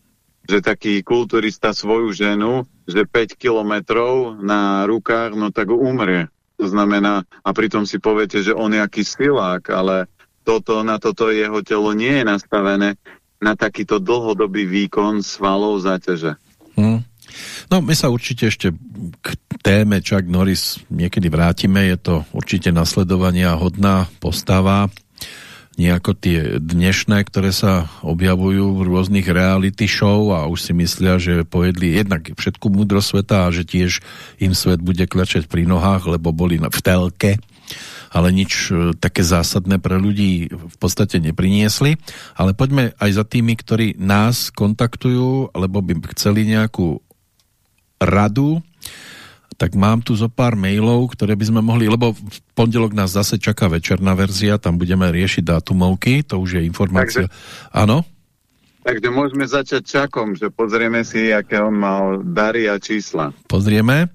S2: že taký kulturista svoju ženu, že 5 kilometrov na rukách, no tak umrie. To znamená, a pritom si poviete, že on je aký silák, ale toto, na toto jeho telo nie je nastavené na takýto dlhodobý výkon svalov záťaže.
S1: Hmm. No, my sa určite ešte k téme Chuck Norris niekedy vrátime. Je to určite nasledovania hodná postava nie ako tie dnešné, ktoré sa objavujú v rôznych reality show a už si myslia, že pojedli jednak všetku múdro sveta a že tiež im svet bude klačať pri nohách, lebo boli v telke ale nič e, také zásadné pre ľudí v podstate nepriniesli. Ale poďme aj za tými, ktorí nás kontaktujú, alebo by chceli nejakú radu tak mám tu zo pár mailov, ktoré by sme mohli, lebo v pondelok nás zase čaká večerná verzia, tam budeme riešiť dátumovky, to už je informácia. Áno?
S2: Takže môžeme začať čakom, že pozrieme si, aké on mal dary a čísla.
S1: Pozrieme.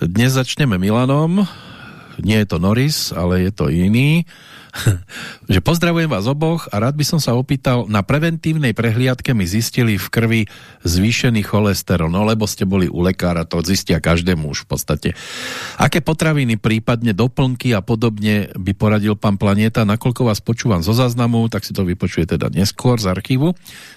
S1: Dnes začneme Milanom. Nie je to Norris, ale je to iný. (laughs) že pozdravujem vás oboch a rád by som sa opýtal, na preventívnej prehliadke mi zistili v krvi zvýšený cholesterol, no lebo ste boli u lekára, to zistia každému už v podstate. Aké potraviny, prípadne doplnky a podobne by poradil pán Planeta, nakoľko vás počúvam zo záznamu, tak si to vypočuje teda neskôr z archívu.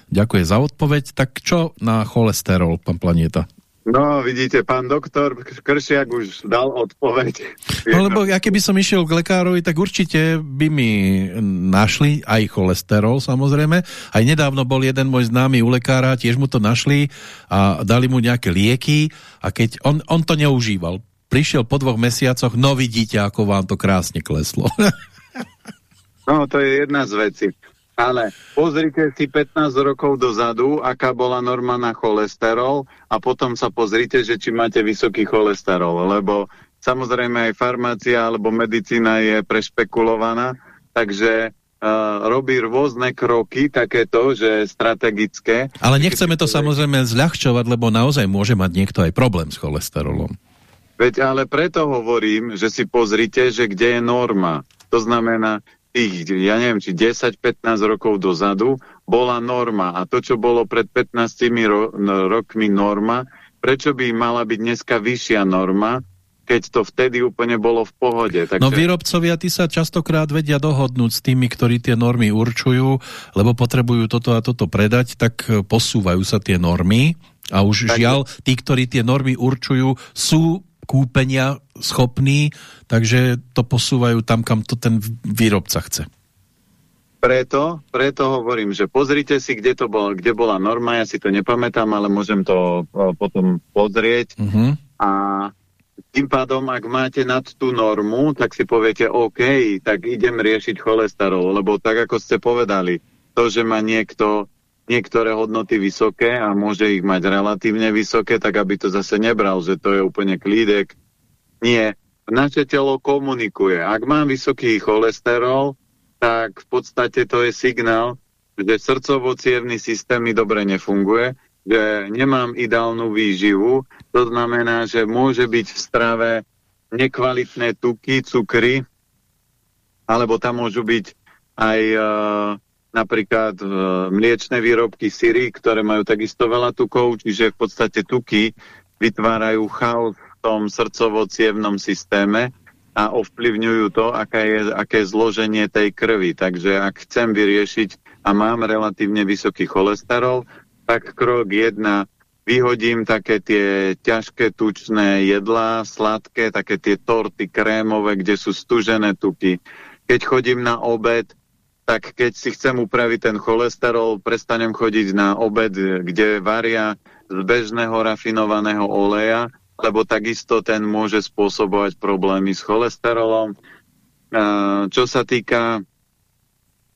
S1: Ďakujem za odpoveď. Tak čo na cholesterol, pán Planeta?
S2: No, vidíte, pán doktor Kršiak už dal odpoveď.
S1: No, lebo ja keby som išiel k lekárovi, tak určite by mi našli aj cholesterol, samozrejme. Aj nedávno bol jeden môj známy u lekára, tiež mu to našli a dali mu nejaké lieky a keď on, on to neužíval. Prišiel po dvoch mesiacoch, no vidíte, ako vám to krásne kleslo. (laughs)
S2: no, to je jedna z vecí. Ale pozrite si 15 rokov dozadu, aká bola norma na cholesterol a potom sa pozrite, že či máte vysoký cholesterol, lebo samozrejme aj farmácia alebo medicína je prešpekulovaná, takže Uh, robí rôzne kroky, takéto, že strategické.
S1: Ale nechceme to samozrejme zľahčovať, lebo naozaj môže mať niekto aj problém s cholesterolom.
S2: Veď ale preto hovorím, že si pozrite, že kde je norma. To znamená, tých, ja neviem, či 10-15 rokov dozadu bola norma a to, čo bolo pred 15 ro no, rokmi norma, prečo by mala byť dneska vyššia norma, keď to vtedy úplne bolo v pohode.
S1: Takže... No výrobcovia, tí sa častokrát vedia dohodnúť s tými, ktorí tie normy určujú, lebo potrebujú toto a toto predať, tak posúvajú sa tie normy a už tak... žiaľ, tí, ktorí tie normy určujú, sú kúpenia schopní, takže to posúvajú tam, kam to ten výrobca chce.
S2: Preto, preto hovorím, že pozrite si, kde to bolo, kde bola norma, ja si to nepamätám, ale môžem to potom pozrieť. Uh mhm. -huh. A tým pádom, ak máte nad tú normu, tak si poviete, OK, tak idem riešiť cholesterol, lebo tak, ako ste povedali, to, že má niekto niektoré hodnoty vysoké a môže ich mať relatívne vysoké, tak aby to zase nebral, že to je úplne klídek. Nie. Naše telo komunikuje. Ak mám vysoký cholesterol, tak v podstate to je signál, že srdcovo systém mi dobre nefunguje, že nemám ideálnu výživu. To znamená, že môže byť v strave nekvalitné tuky, cukry, alebo tam môžu byť aj uh, napríklad e, mliečne výrobky, syry, ktoré majú takisto veľa tukov, čiže v podstate tuky vytvárajú chaos v tom srdcovo systéme a ovplyvňujú to, aké je, aké zloženie tej krvi. Takže ak chcem vyriešiť a mám relatívne vysoký cholesterol, tak krok jedna vyhodím také tie ťažké tučné jedlá, sladké, také tie torty krémové, kde sú stužené tuky, keď chodím na obed, tak keď si chcem upraviť ten cholesterol, prestanem chodiť na obed, kde varia z bežného rafinovaného oleja, lebo takisto ten môže spôsobovať problémy s cholesterolom. Čo sa týka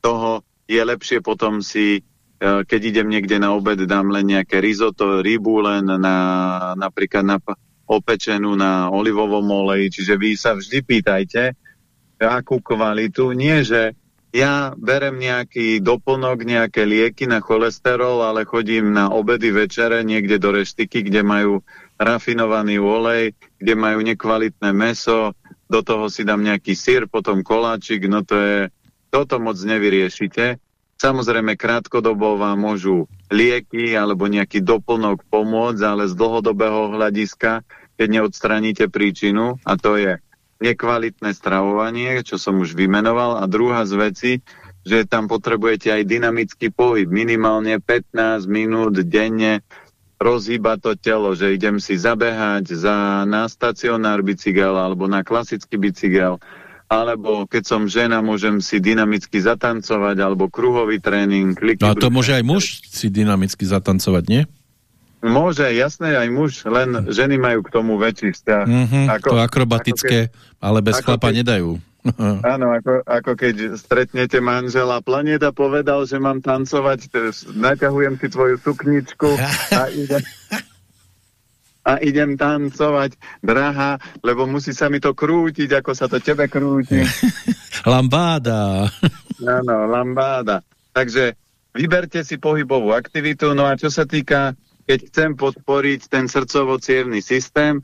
S2: toho, je lepšie potom si, keď idem niekde na obed, dám len nejaké risotto, rybu len na, napríklad na opečenú na olivovom oleji, čiže vy sa vždy pýtajte, akú kvalitu, nie že ja berem nejaký doplnok, nejaké lieky na cholesterol, ale chodím na obedy večere niekde do reštiky, kde majú rafinovaný olej, kde majú nekvalitné meso, do toho si dám nejaký sír, potom koláčik, no to je, toto moc nevyriešite. Samozrejme, krátkodobo vám môžu lieky alebo nejaký doplnok pomôcť, ale z dlhodobého hľadiska, keď neodstraníte príčinu, a to je nekvalitné stravovanie, čo som už vymenoval. A druhá z veci, že tam potrebujete aj dynamický pohyb, minimálne 15 minút denne, rozhýba to telo, že idem si zabehať za, na stacionár bicykel alebo na klasický bicykel, alebo keď som žena, môžem si dynamicky zatancovať, alebo kruhový tréning.
S1: No a to môže aj muž si dynamicky zatancovať, nie?
S2: Môže, jasné, aj muž, len ženy majú k tomu väčší vzťah.
S1: Mm -hmm, ako, to akrobatické, ako keď, ale bez chlapa keď, nedajú. (laughs)
S2: Áno, ako, ako keď stretnete manžela. Planeta povedal, že mám tancovať, naťahujem si tvoju sukničku a (laughs) idem, a idem tancovať, drahá, lebo musí sa mi to krútiť, ako sa to tebe krúti. (laughs)
S1: lambáda.
S2: Áno, lambáda. Takže vyberte si pohybovú aktivitu, no a čo sa týka keď chcem podporiť ten srdcovo systém,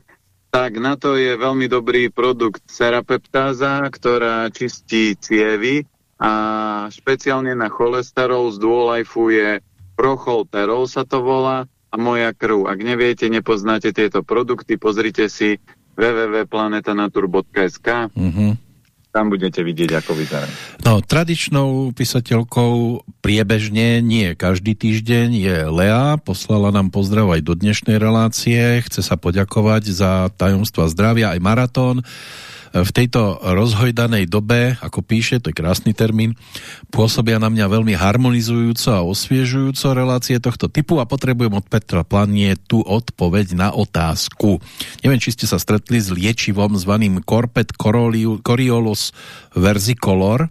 S2: tak na to je veľmi dobrý produkt serapeptáza, ktorá čistí cievy a špeciálne na cholesterol z Duolife je procholterol sa to volá a moja krv. Ak neviete, nepoznáte tieto produkty, pozrite si www.planetanatur.sk mm -hmm tam budete vidieť, ako vyzerá.
S1: No, tradičnou písateľkou priebežne, nie každý týždeň, je Lea. Poslala nám pozdrav aj do dnešnej relácie. Chce sa poďakovať za tajomstva zdravia aj maratón v tejto rozhojdanej dobe, ako píše, to je krásny termín, pôsobia na mňa veľmi harmonizujúco a osviežujúco relácie tohto typu a potrebujem od Petra Planie tú odpoveď na otázku. Neviem, či ste sa stretli s liečivom zvaným Corpet Coriolus versicolor.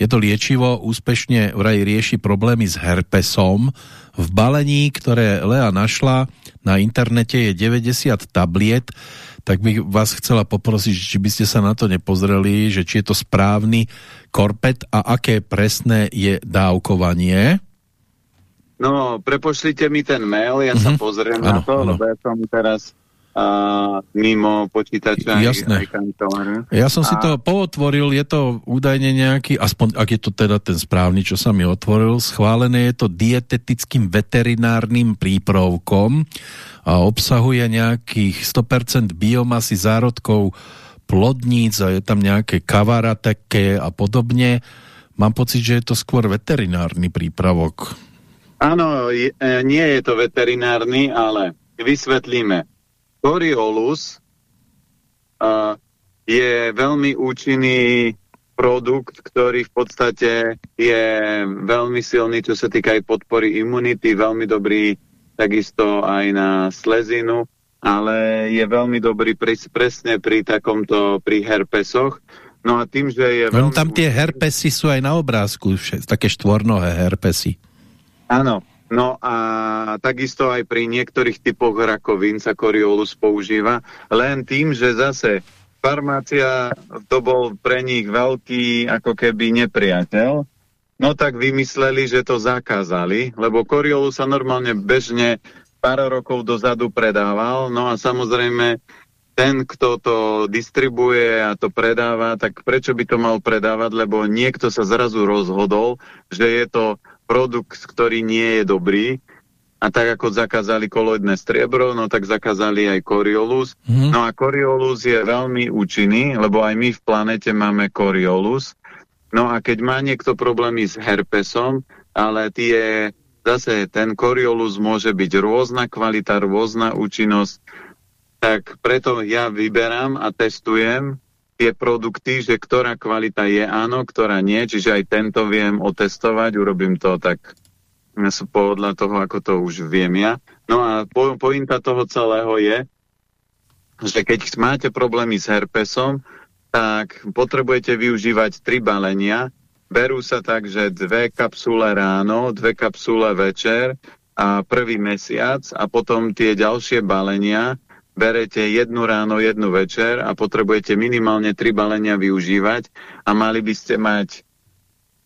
S1: Je to liečivo, úspešne vraj rieši problémy s herpesom. V balení, ktoré Lea našla na internete je 90 tabliet, tak by vás chcela poprosiť, či by ste sa na to nepozreli, že či je to správny korpet a aké presné je dávkovanie?
S2: No, prepošlite mi ten mail, ja uh -huh. sa mhm. pozriem ano, na to, ano. lebo ja som teraz a mimo počítača
S1: Jasné. aj, aj Ja som a... si to pootvoril, je to údajne nejaký, aspoň ak je to teda ten správny, čo sa mi otvoril, schválené je to dietetickým veterinárnym prípravkom a obsahuje nejakých 100% biomasy zárodkov plodníc a je tam nejaké kavarateké a podobne. Mám pocit, že je to skôr veterinárny prípravok.
S2: Áno, je, nie je to veterinárny, ale vysvetlíme Coriolus uh, je veľmi účinný produkt, ktorý v podstate je veľmi silný, čo sa týka aj podpory imunity, veľmi dobrý takisto aj na slezinu, ale je veľmi dobrý presne pri takomto, pri herpesoch. No a tým, že je
S1: no, veľmi... Tam tie herpesy sú aj na obrázku, také štvornohé herpesy.
S2: Áno, No a takisto aj pri niektorých typoch rakovín sa koriolus používa, len tým, že zase farmácia to bol pre nich veľký ako keby nepriateľ, no tak vymysleli, že to zakázali, lebo koriolus sa normálne bežne pár rokov dozadu predával, no a samozrejme ten, kto to distribuje a to predáva, tak prečo by to mal predávať, lebo niekto sa zrazu rozhodol, že je to produkt, ktorý nie je dobrý, a tak ako zakázali koloidné striebro, no tak zakázali aj Coriolus. Mm. No a Coriolus je veľmi účinný, lebo aj my v planete máme Coriolus. No a keď má niekto problémy s herpesom, ale tie, zase ten Coriolus môže byť rôzna kvalita, rôzna účinnosť, tak preto ja vyberám a testujem tie produkty, že ktorá kvalita je áno, ktorá nie, čiže aj tento viem otestovať, urobím to tak podľa toho, ako to už viem ja. No a po, pointa toho celého je, že keď máte problémy s herpesom, tak potrebujete využívať tri balenia. Berú sa tak, že dve kapsule ráno, dve kapsule večer a prvý mesiac a potom tie ďalšie balenia berete jednu ráno, jednu večer a potrebujete minimálne tri balenia využívať a mali by ste mať,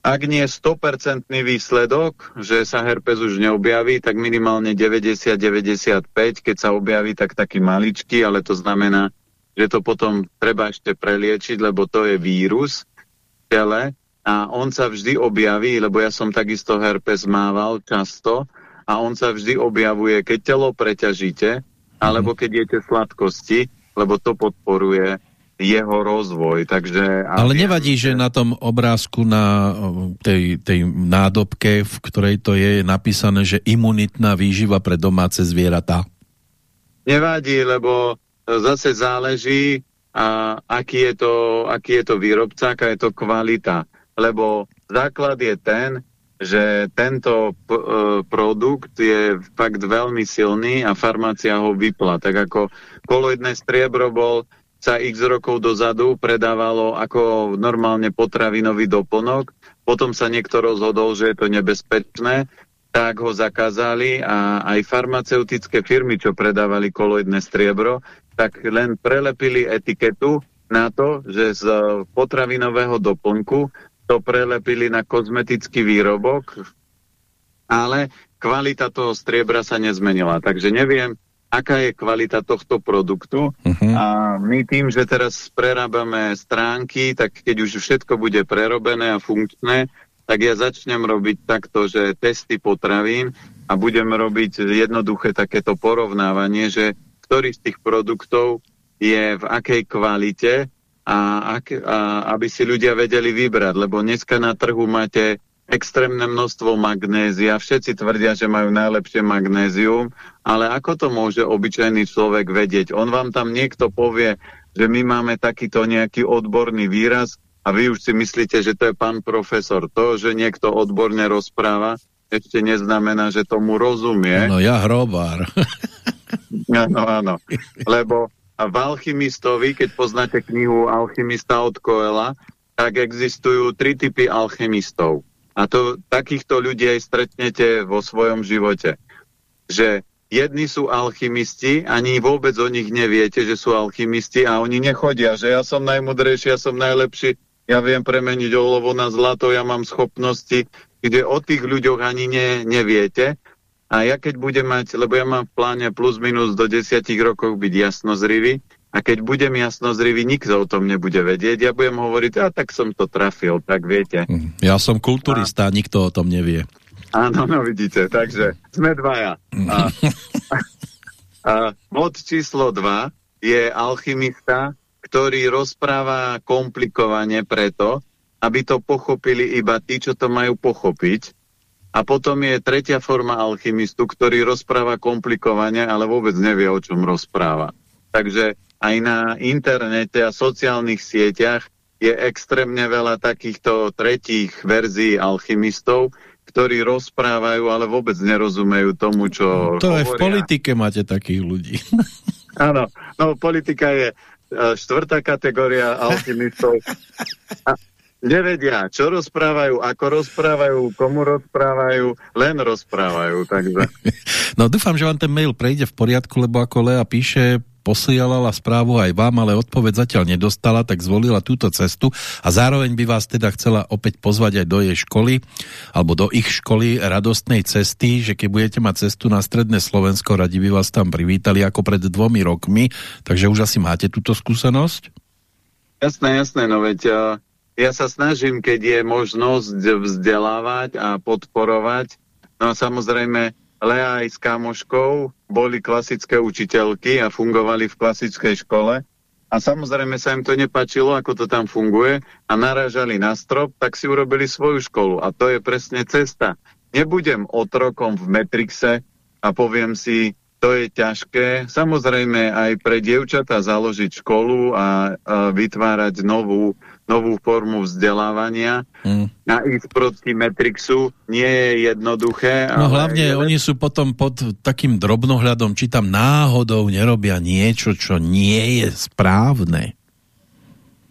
S2: ak nie 100% výsledok, že sa herpes už neobjaví, tak minimálne 90-95, keď sa objaví, tak taký maličký, ale to znamená, že to potom treba ešte preliečiť, lebo to je vírus v tele a on sa vždy objaví, lebo ja som takisto herpes mával často a on sa vždy objavuje, keď telo preťažíte, alebo keď jete sladkosti, lebo to podporuje jeho rozvoj. Takže,
S1: Ale nevadí, že na tom obrázku na tej, tej nádobke, v ktorej to je, je napísané, že imunitná výživa pre domáce zvieratá.
S2: Nevadí, lebo zase záleží, a aký, je to, aký je to výrobca, aká je to kvalita. Lebo základ je ten, že tento e, produkt je fakt veľmi silný a farmácia ho vypla. Tak ako koloidné striebro bol sa x rokov dozadu predávalo ako normálne potravinový doplnok, potom sa niekto rozhodol, že je to nebezpečné, tak ho zakázali a aj farmaceutické firmy, čo predávali koloidné striebro, tak len prelepili etiketu na to, že z potravinového doplnku to prelepili na kozmetický výrobok, ale kvalita toho striebra sa nezmenila. Takže neviem, aká je kvalita tohto produktu. Uh mhm. -huh. A my tým, že teraz prerábame stránky, tak keď už všetko bude prerobené a funkčné, tak ja začnem robiť takto, že testy potravín a budem robiť jednoduché takéto porovnávanie, že ktorý z tých produktov je v akej kvalite a, a aby si ľudia vedeli vybrať, lebo dneska na trhu máte extrémne množstvo magnézia, všetci tvrdia, že majú najlepšie magnézium, ale ako to môže obyčajný človek vedieť? On vám tam niekto povie, že my máme takýto nejaký odborný výraz a vy už si myslíte, že to je pán profesor. To, že niekto odborne rozpráva, ešte neznamená, že tomu rozumie.
S1: No ja hrobár.
S2: áno, áno. Lebo a v Alchymistovi, keď poznáte knihu Alchymista od Koela, tak existujú tri typy alchymistov. A to takýchto ľudí aj stretnete vo svojom živote. Že jedni sú alchymisti, ani vôbec o nich neviete, že sú alchymisti a oni nechodia, že ja som najmudrejší, ja som najlepší, ja viem premeniť olovo na zlato, ja mám schopnosti, kde o tých ľuďoch ani ne, neviete a ja keď budem mať, lebo ja mám v pláne plus minus do desiatich rokov byť jasnozrivý, a keď budem jasnozrivý, nikto o tom nebude vedieť. Ja budem hovoriť, a tak som to trafil, tak viete.
S1: Mhm. Ja som kulturista, a... nikto o tom nevie.
S2: Áno, no vidíte, takže sme dvaja. Mhm. A, (laughs) a mod číslo 2 je alchymista, ktorý rozpráva komplikovane preto, aby to pochopili iba tí, čo to majú pochopiť a potom je tretia forma alchymistu, ktorý rozpráva komplikovane, ale vôbec nevie, o čom rozpráva. Takže aj na internete a sociálnych sieťach je extrémne veľa takýchto tretích verzií alchymistov, ktorí rozprávajú, ale vôbec nerozumejú tomu, čo
S1: To
S2: hovoria.
S1: aj v politike máte takých ľudí. (laughs)
S2: Áno, no politika je uh, štvrtá kategória alchymistov. A, (laughs) nevedia, čo rozprávajú, ako rozprávajú, komu rozprávajú, len rozprávajú. Takže. (laughs)
S1: No dúfam, že vám ten mail prejde v poriadku, lebo ako Lea píše, posielala správu aj vám, ale odpoveď zatiaľ nedostala, tak zvolila túto cestu a zároveň by vás teda chcela opäť pozvať aj do jej školy alebo do ich školy radostnej cesty, že keď budete mať cestu na stredné Slovensko, radi by vás tam privítali ako pred dvomi rokmi, takže už asi máte túto skúsenosť?
S2: Jasné, jasné, no veď ja sa snažím, keď je možnosť vzdelávať a podporovať. No a samozrejme, Lea aj s kamoškou boli klasické učiteľky a fungovali v klasickej škole. A samozrejme sa im to nepačilo, ako to tam funguje a narážali na strop, tak si urobili svoju školu. A to je presne cesta. Nebudem otrokom v Metrixe a poviem si, to je ťažké. Samozrejme aj pre dievčata založiť školu a, a vytvárať novú, novú formu vzdelávania mm. a ísť proti Metrixu nie je jednoduché.
S1: No hlavne je... oni sú potom pod takým drobnohľadom, či tam náhodou nerobia niečo, čo nie je správne.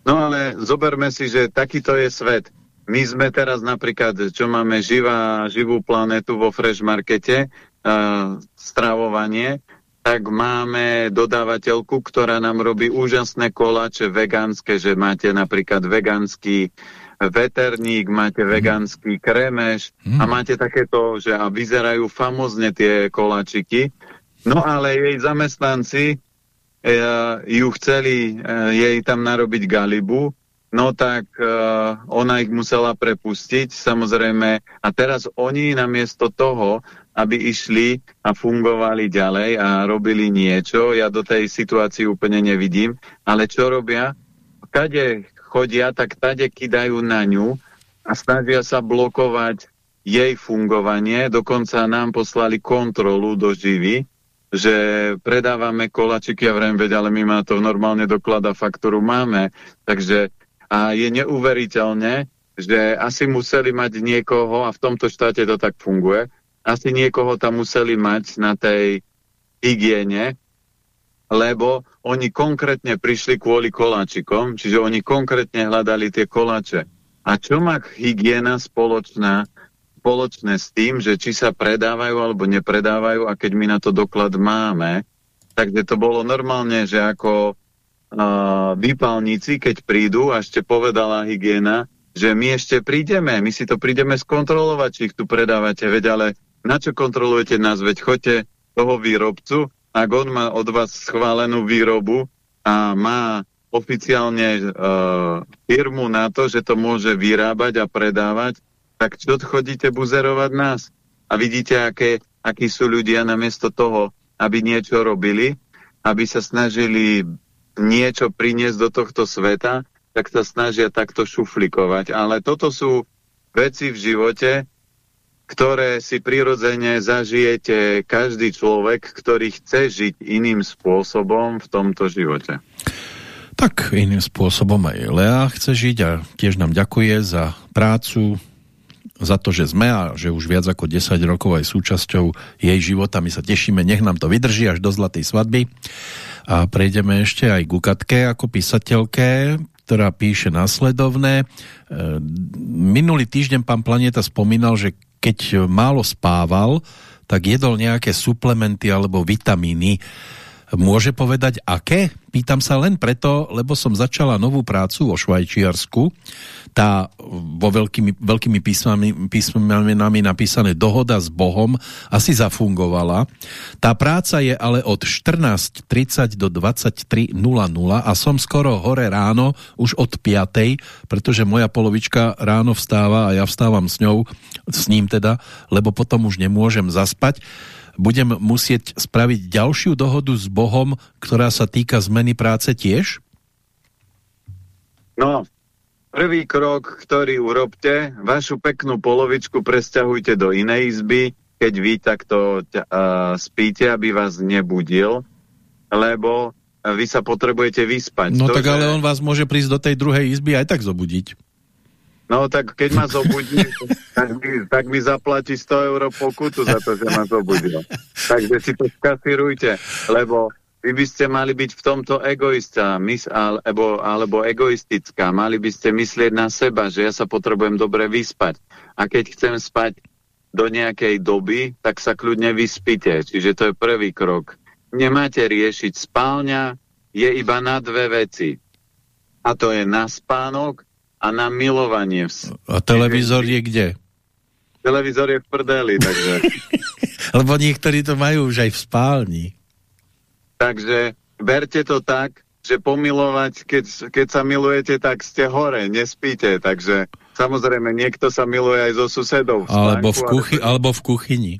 S2: No ale zoberme si, že takýto je svet. My sme teraz napríklad, čo máme živá, živú planetu vo Fresh Markete, uh, stravovanie, tak máme dodávateľku, ktorá nám robí úžasné koláče vegánske, že máte napríklad vegánsky veterník, máte mhm. vegánsky kremeš mm. a máte takéto, že a vyzerajú famozne tie koláčiky. No ale jej zamestnanci e, ju chceli e, jej tam narobiť galibu, no tak e, ona ich musela prepustiť, samozrejme. A teraz oni namiesto toho, aby išli a fungovali ďalej a robili niečo. Ja do tej situácii úplne nevidím. Ale čo robia? Kade chodia, tak tade kidajú na ňu a snažia sa blokovať jej fungovanie. Dokonca nám poslali kontrolu do živy, že predávame kolačiky a vrem, veď, ale my má to normálne doklada faktúru máme. Takže a je neuveriteľné, že asi museli mať niekoho, a v tomto štáte to tak funguje, asi niekoho tam museli mať na tej hygiene, lebo oni konkrétne prišli kvôli koláčikom, čiže oni konkrétne hľadali tie koláče. A čo má hygiena spoločná, spoločné s tým, že či sa predávajú alebo nepredávajú a keď my na to doklad máme, takže to bolo normálne, že ako uh, výpalníci, keď prídu a ešte povedala hygiena, že my ešte prídeme, my si to prídeme skontrolovať, či ich tu predávate, veď ale na čo kontrolujete nás? Veď choďte toho výrobcu, ak on má od vás schválenú výrobu a má oficiálne uh, firmu na to, že to môže vyrábať a predávať, tak čo chodíte buzerovať nás? A vidíte, aké, akí sú ľudia namiesto toho, aby niečo robili, aby sa snažili niečo priniesť do tohto sveta, tak sa snažia takto šuflikovať. Ale toto sú veci v živote, ktoré si prirodzene zažijete každý človek, ktorý chce žiť iným spôsobom v tomto živote.
S1: Tak iným spôsobom aj Lea chce žiť a tiež nám ďakuje za prácu, za to, že sme a že už viac ako 10 rokov aj súčasťou jej života. My sa tešíme, nech nám to vydrží až do Zlatej svadby. A prejdeme ešte aj ku ako písateľke, ktorá píše následovné. E, minulý týždeň pán Planeta spomínal, že keď málo spával, tak jedol nejaké suplementy alebo vitamíny. Môže povedať, aké? Pýtam sa len preto, lebo som začala novú prácu o Švajčiarsku. Tá vo veľkými, veľkými písmami, písmami napísané dohoda s Bohom asi zafungovala. Tá práca je ale od 14.30 do 23.00 a som skoro hore ráno už od 5. pretože moja polovička ráno vstáva a ja vstávam s ňou, s ním teda, lebo potom už nemôžem zaspať budem musieť spraviť ďalšiu dohodu s Bohom, ktorá sa týka zmeny práce tiež?
S2: No, prvý krok, ktorý urobte, vašu peknú polovičku presťahujte do inej izby, keď vy takto uh, spíte, aby vás nebudil, lebo vy sa potrebujete vyspať.
S1: No to, tak ale on vás môže prísť do tej druhej izby aj tak zobudiť.
S2: No tak keď ma zobudí, (laughs) tak, mi, tak mi zaplatí 100 eur pokutu za to, že ma zobudil. Takže si to skasírujte, lebo vy by ste mali byť v tomto egoista, mys, alebo, alebo egoistická. Mali by ste myslieť na seba, že ja sa potrebujem dobre vyspať. A keď chcem spať do nejakej doby, tak sa kľudne vyspite. Čiže to je prvý krok. Nemáte riešiť spálňa, je iba na dve veci. A to je na spánok a na milovanie.
S1: A televízor je kde?
S2: Televízor je v prdeli, takže... (laughs)
S1: Lebo niektorí to majú už aj v spálni.
S2: Takže berte to tak, že pomilovať, keď, keď sa milujete, tak ste hore, nespíte. Takže samozrejme, niekto sa miluje aj so susedov.
S1: V spánku, alebo, v kuchy, ale... alebo v kuchyni.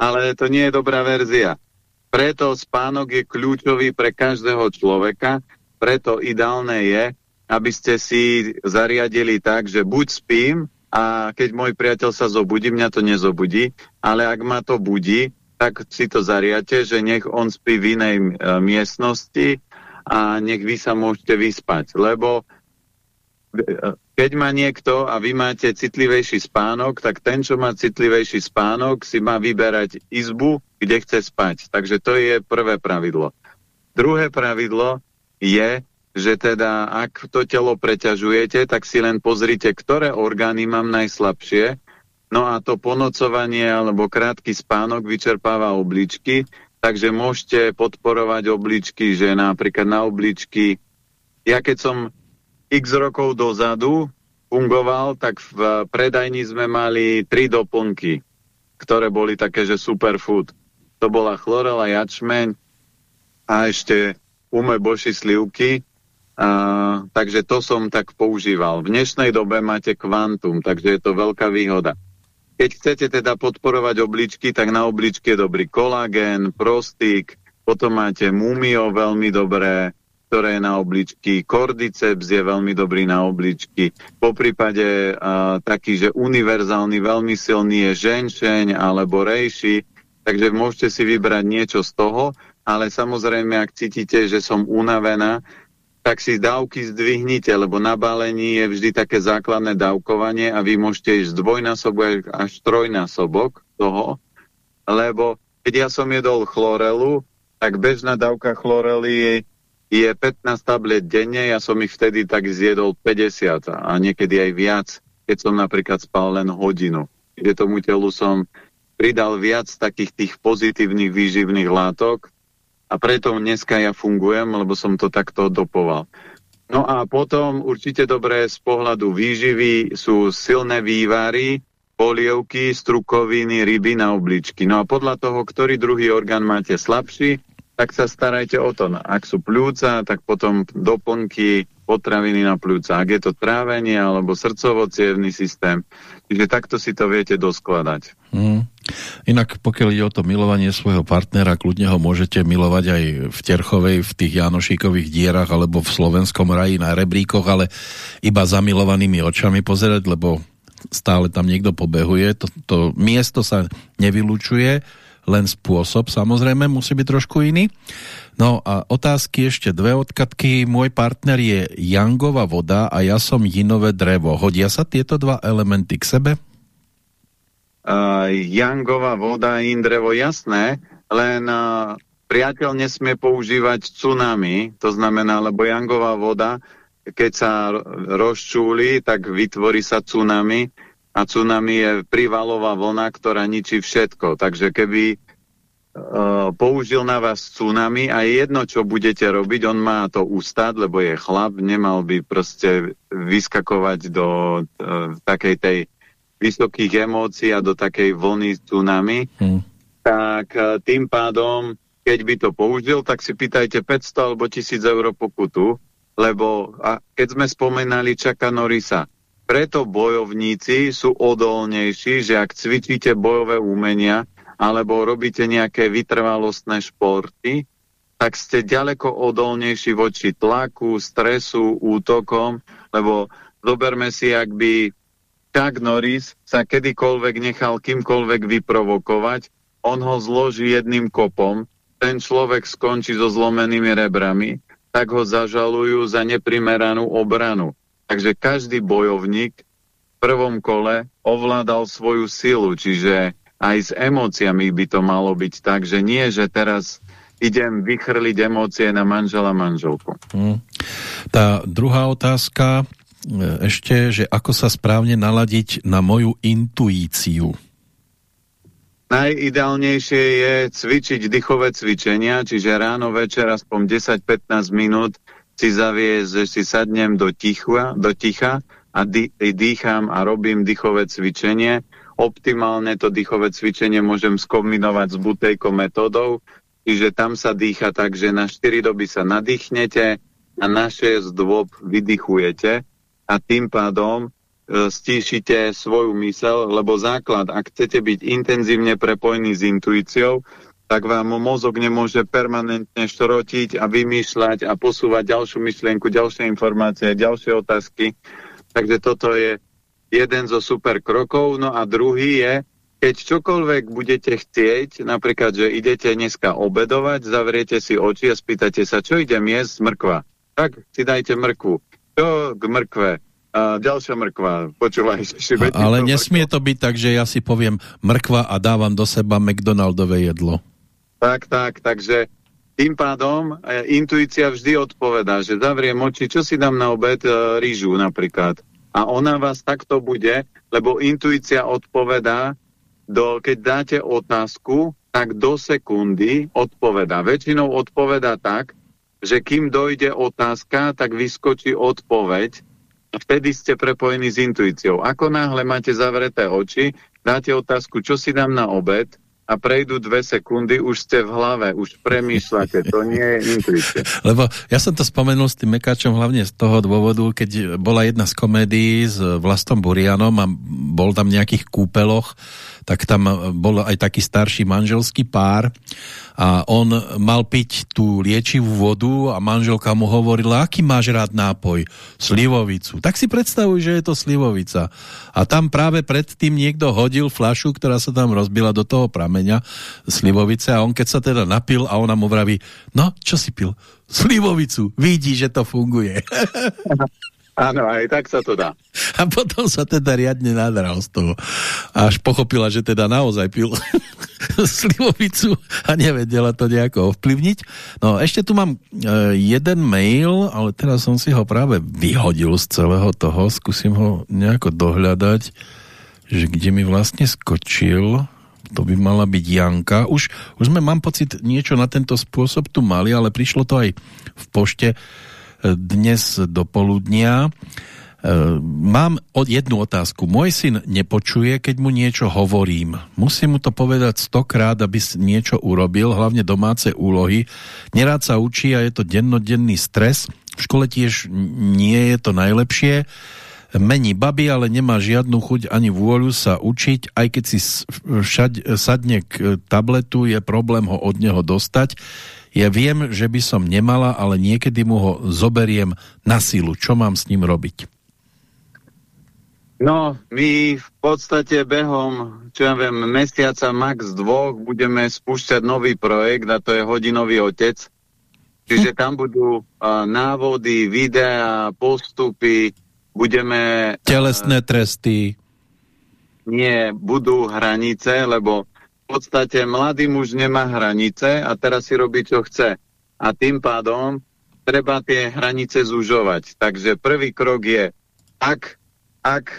S2: Ale to nie je dobrá verzia. Preto spánok je kľúčový pre každého človeka, preto ideálne je, aby ste si zariadili tak, že buď spím a keď môj priateľ sa zobudí, mňa to nezobudí, ale ak ma to budí, tak si to zariate, že nech on spí v inej e, miestnosti a nech vy sa môžete vyspať. Lebo e, keď má niekto a vy máte citlivejší spánok, tak ten, čo má citlivejší spánok, si má vyberať izbu, kde chce spať. Takže to je prvé pravidlo. Druhé pravidlo je, že teda ak to telo preťažujete, tak si len pozrite, ktoré orgány mám najslabšie No a to ponocovanie alebo krátky spánok vyčerpáva obličky, takže môžete podporovať obličky, že napríklad na obličky, ja keď som x rokov dozadu fungoval, tak v predajni sme mali tri doplnky, ktoré boli také, že superfood. To bola chlorela jačmeň a ešte ume boši slivky, a, takže to som tak používal. V dnešnej dobe máte kvantum, takže je to veľká výhoda. Keď chcete teda podporovať obličky, tak na obličky je dobrý kolagén, prostík, potom máte mumio veľmi dobré, ktoré je na obličky, kordyceps je veľmi dobrý na obličky, po prípade uh, taký, že univerzálny, veľmi silný je ženšeň alebo rejši, takže môžete si vybrať niečo z toho, ale samozrejme, ak cítite, že som unavená, tak si dávky zdvihnite, lebo na balení je vždy také základné dávkovanie a vy môžete ísť dvojnásobok až trojnásobok toho, lebo keď ja som jedol chlorelu, tak bežná dávka chlorely je 15 tablet denne, ja som ich vtedy tak zjedol 50 a niekedy aj viac, keď som napríklad spal len hodinu. Kde tomu telu som pridal viac takých tých pozitívnych výživných látok, a preto dneska ja fungujem, lebo som to takto dopoval. No a potom určite dobré z pohľadu výživy sú silné vývary, polievky, strukoviny, ryby na obličky. No a podľa toho, ktorý druhý orgán máte slabší, tak sa starajte o to. Ak sú pľúca, tak potom doplnky, potraviny na pľúca. Ak je to trávenie alebo srdcovo systém. Čiže takto si to viete doskladať.
S1: Mm. Inak pokiaľ ide o to milovanie svojho partnera, kľudne ho môžete milovať aj v Terchovej, v tých Janošíkových dierach alebo v slovenskom raji na rebríkoch, ale iba zamilovanými očami pozerať, lebo stále tam niekto pobehuje. To, to miesto sa nevylučuje, len spôsob samozrejme musí byť trošku iný. No a otázky ešte dve odkatky. Môj partner je Jangová voda a ja som jinové drevo. Hodia sa tieto dva elementy k sebe?
S2: Jangová voda, Indrevo, jasné, len priateľ nesmie používať tsunami, to znamená, lebo Jangová voda, keď sa rozčúli, tak vytvorí sa tsunami a tsunami je privalová vlna, ktorá ničí všetko. Takže keby uh, použil na vás tsunami a jedno, čo budete robiť, on má to ustať, lebo je chlap, nemal by proste vyskakovať do uh, takej tej vysokých emócií a do takej vlny tsunami, hmm. tak uh, tým pádom, keď by to použil, tak si pýtajte 500 alebo 1000 eur pokutu, lebo a keď sme spomenali Čaka Norisa, preto bojovníci sú odolnejší, že ak cvičíte bojové umenia alebo robíte nejaké vytrvalostné športy, tak ste ďaleko odolnejší voči tlaku, stresu, útokom, lebo zoberme si, ak by Chuck Norris sa kedykoľvek nechal kýmkoľvek vyprovokovať, on ho zloží jedným kopom, ten človek skončí so zlomenými rebrami, tak ho zažalujú za neprimeranú obranu. Takže každý bojovník v prvom kole ovládal svoju silu, čiže aj s emóciami by to malo byť tak, že nie, že teraz idem vychrliť emócie na manžela manželku. Hmm.
S1: Tá druhá otázka ešte, že ako sa správne naladiť na moju intuíciu?
S2: Najideálnejšie je cvičiť dýchové cvičenia, čiže ráno, večer aspoň 10-15 minút si zaviesť, že si sadnem do ticha, do ticha a dý, dýcham a robím dýchové cvičenie. Optimálne to dýchové cvičenie môžem skombinovať s butejkou metódou, čiže tam sa dýcha tak, že na 4 doby sa nadýchnete a na 6 dôb vydychujete a tým pádom e, stíšite svoju mysel, lebo základ, ak chcete byť intenzívne prepojený s intuíciou, tak vám mozog nemôže permanentne štrotiť a vymýšľať a posúvať ďalšiu myšlienku, ďalšie informácie, ďalšie otázky. Takže toto je jeden zo super krokov. No a druhý je, keď čokoľvek budete chcieť, napríklad, že idete dneska obedovať, zavriete si oči a spýtate sa, čo idem jesť mrkva. Tak si dajte mrkvu. Čo k mrkve? A ďalšia mrkva, počúvaj. (laughs)
S1: Ale nesmie mrkva. to byť tak, že ja si poviem mrkva a dávam do seba McDonaldové jedlo.
S2: Tak, tak, takže tým pádom e, intuícia vždy odpovedá, že zavriem oči, čo si dám na obed, e, rýžu napríklad. A ona vás takto bude, lebo intuícia odpovedá, do, keď dáte otázku, tak do sekundy odpoveda. Väčšinou odpoveda tak, že kým dojde otázka, tak vyskočí odpoveď a vtedy ste prepojení s intuíciou. Ako náhle máte zavreté oči, dáte otázku, čo si dám na obed, a prejdú dve sekundy, už ste v hlave, už premýšľate, to nie je intuícia. (laughs)
S1: Lebo ja som to spomenul s tým Mekáčom hlavne z toho dôvodu, keď bola jedna z komédií s Vlastom Burianom a bol tam nejakých kúpeloch, tak tam bol aj taký starší manželský pár a on mal piť tú liečivú vodu a manželka mu hovorila, aký máš rád nápoj? Slivovicu. Tak si predstavuj, že je to slivovica. A tam práve predtým niekto hodil flašu, ktorá sa tam rozbila do toho prameňa slivovice a on keď sa teda napil a ona mu vraví, no, čo si pil? Slivovicu. Vidí, že to funguje. (laughs)
S2: Áno, aj tak sa to dá.
S1: A potom sa teda riadne nadral z toho. Až pochopila, že teda naozaj pil (laughs) slivovicu a nevedela to nejako ovplyvniť. No ešte tu mám e, jeden mail, ale teraz som si ho práve vyhodil z celého toho. Skúsim ho nejako dohľadať, že kde mi vlastne skočil. To by mala byť Janka. Už, už sme, mám pocit, niečo na tento spôsob tu mali, ale prišlo to aj v pošte dnes do poludnia. E, mám jednu otázku. Môj syn nepočuje, keď mu niečo hovorím. Musím mu to povedať stokrát, aby niečo urobil, hlavne domáce úlohy. Nerád sa učí a je to dennodenný stres. V škole tiež nie je to najlepšie. Mení baby, ale nemá žiadnu chuť ani vôľu sa učiť. Aj keď si všad, sadne k tabletu, je problém ho od neho dostať ja viem, že by som nemala, ale niekedy mu ho zoberiem na silu. Čo mám s ním robiť?
S2: No, my v podstate behom, čo ja viem, mesiaca max dvoch budeme spúšťať nový projekt a to je hodinový otec. Čiže tam budú uh, návody, videá, postupy, budeme...
S1: Telesné tresty.
S2: Nie, budú hranice, lebo podstate mladý muž nemá hranice a teraz si robí, čo chce. A tým pádom treba tie hranice zužovať. Takže prvý krok je, ak, ak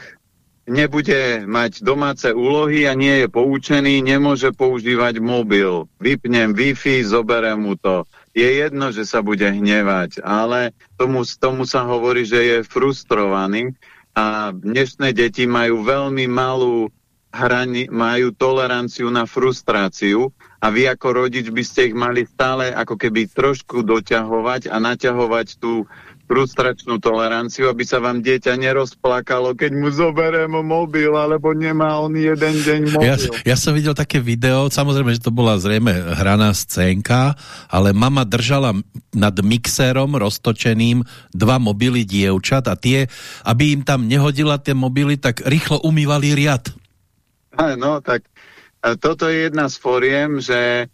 S2: nebude mať domáce úlohy a nie je poučený, nemôže používať mobil. Vypnem Wi-Fi, zoberem mu to. Je jedno, že sa bude hnevať, ale tomu, tomu sa hovorí, že je frustrovaný. A dnešné deti majú veľmi malú hrani, majú toleranciu na frustráciu a vy ako rodič by ste ich mali stále ako keby trošku doťahovať a naťahovať tú frustračnú toleranciu, aby sa vám dieťa nerozplakalo, keď mu zoberiem mobil, alebo nemá on jeden deň mobil.
S1: Ja, ja som videl také video, samozrejme, že to bola zrejme hraná scénka, ale mama držala nad mixérom roztočeným dva mobily dievčat a tie, aby im tam nehodila tie mobily, tak rýchlo umývali riad.
S2: No, tak toto je jedna z foriem, že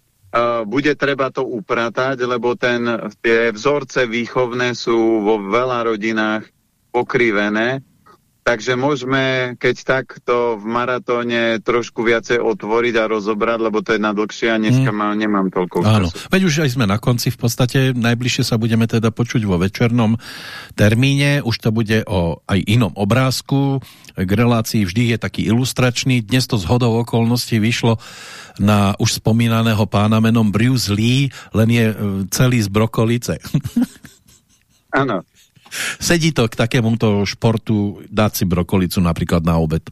S2: bude treba to upratať, lebo ten, tie vzorce výchovné sú vo veľa rodinách pokrivené Takže môžeme, keď takto v maratóne trošku viacej otvoriť a rozobrať, lebo to je na dlhšie a dneska mm. nemám toľko
S1: Áno, času. veď už aj sme na konci v podstate, najbližšie sa budeme teda počuť vo večernom termíne, už to bude o aj inom obrázku, k relácii vždy je taký ilustračný, dnes to z hodou okolností vyšlo na už spomínaného pána menom Bruce Lee, len je e, celý z brokolice. (laughs)
S2: Áno,
S1: Sedí to k takémuto športu dať si brokolicu napríklad na obed?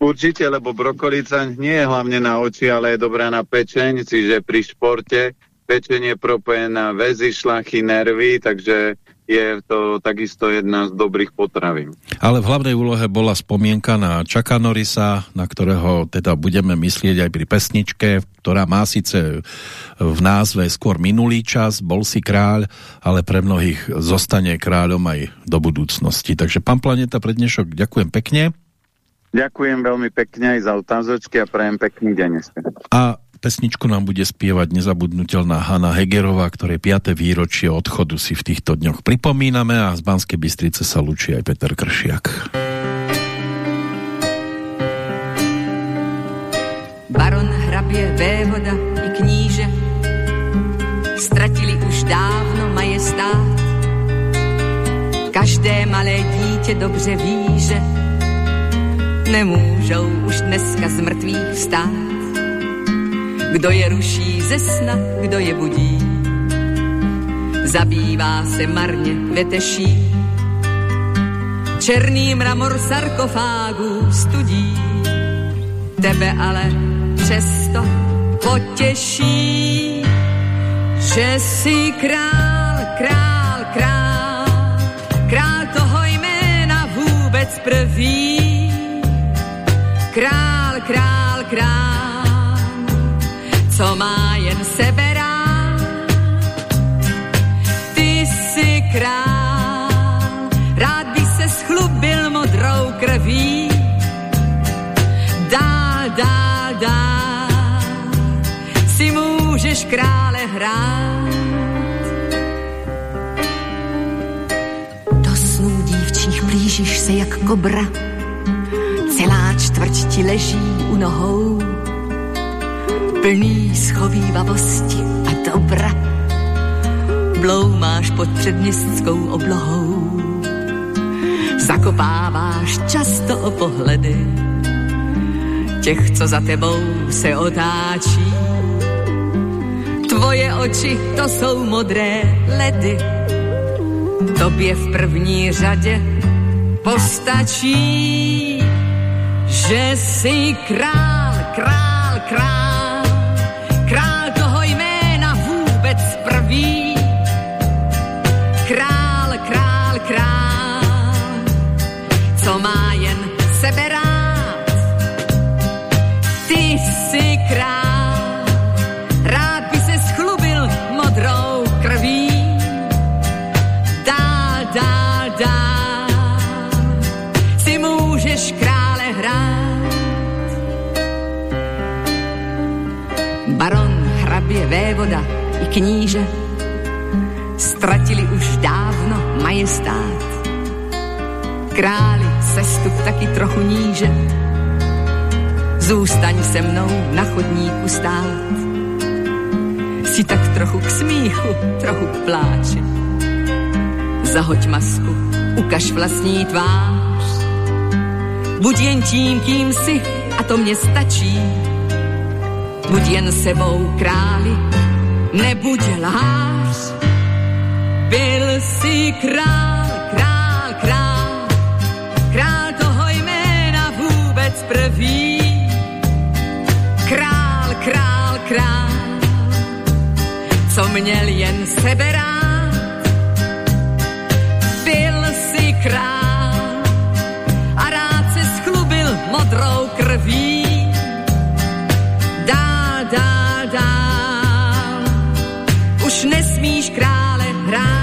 S2: Určite, lebo brokolica nie je hlavne na oči, ale je dobrá na pečeň, čiže pri športe pečenie je propojená väzy, šlachy, nervy, takže je to takisto jedna z dobrých potravín.
S1: Ale v hlavnej úlohe bola spomienka na Čaka Norisa, na ktorého teda budeme myslieť aj pri pesničke, ktorá má síce v názve skôr minulý čas, bol si kráľ, ale pre mnohých zostane kráľom aj do budúcnosti. Takže pán Planeta pre dnešok ďakujem pekne.
S2: Ďakujem veľmi pekne aj za otázočky a prajem pekný deň.
S1: A pesničku nám bude spievať nezabudnutelná Hanna Hegerová, ktoré 5. výročie odchodu si v týchto dňoch pripomíname a z Banskej Bystrice sa lúči aj Peter Kršiak.
S3: Baron, hrabie, vévoda i kníže ztratili už dávno majestát. Každé malé dítě dobře ví, že nemůžou už dneska z mrtvých vstát. Kdo je ruší ze sna, kdo je budí, zabývá se marně veteší. Černý mramor sarkofágu studí, tebe ale přesto potěší, že jsi král, král, král, král toho jména vůbec prvý. Král, co má jen sebe rád. Ty jsi král, rád by se schlubil modrou krví. Dál, dál, dál, si můžeš krále hrát. Do snů dívčích blížíš se jak kobra, Celá čtvrť ti leží u nohou, plný schovývavosti a dobra. Bloumáš pod předměstskou oblohou, zakopáváš často o pohledy těch, co za tebou se otáčí. Tvoje oči, to jsou modré ledy, tobě v první řadě postačí že si král, král, král, král vévoda i kníže ztratili už dávno majestát. Králi sestup taky trochu níže, zůstaň se mnou na chodníku stát. Si tak trochu k smíchu, trochu k pláči. Zahoď masku, ukaž vlastní tvář. Buď jen tím, kým si, a to mě stačí buď jen sebou králi, nebuď lhář. Byl si král, král, král, král toho jména vůbec prvý. Král, král, král, co měl jen sebe rád. Byl si král a rád se schlubil modrou krví Už nesmíš krále hrát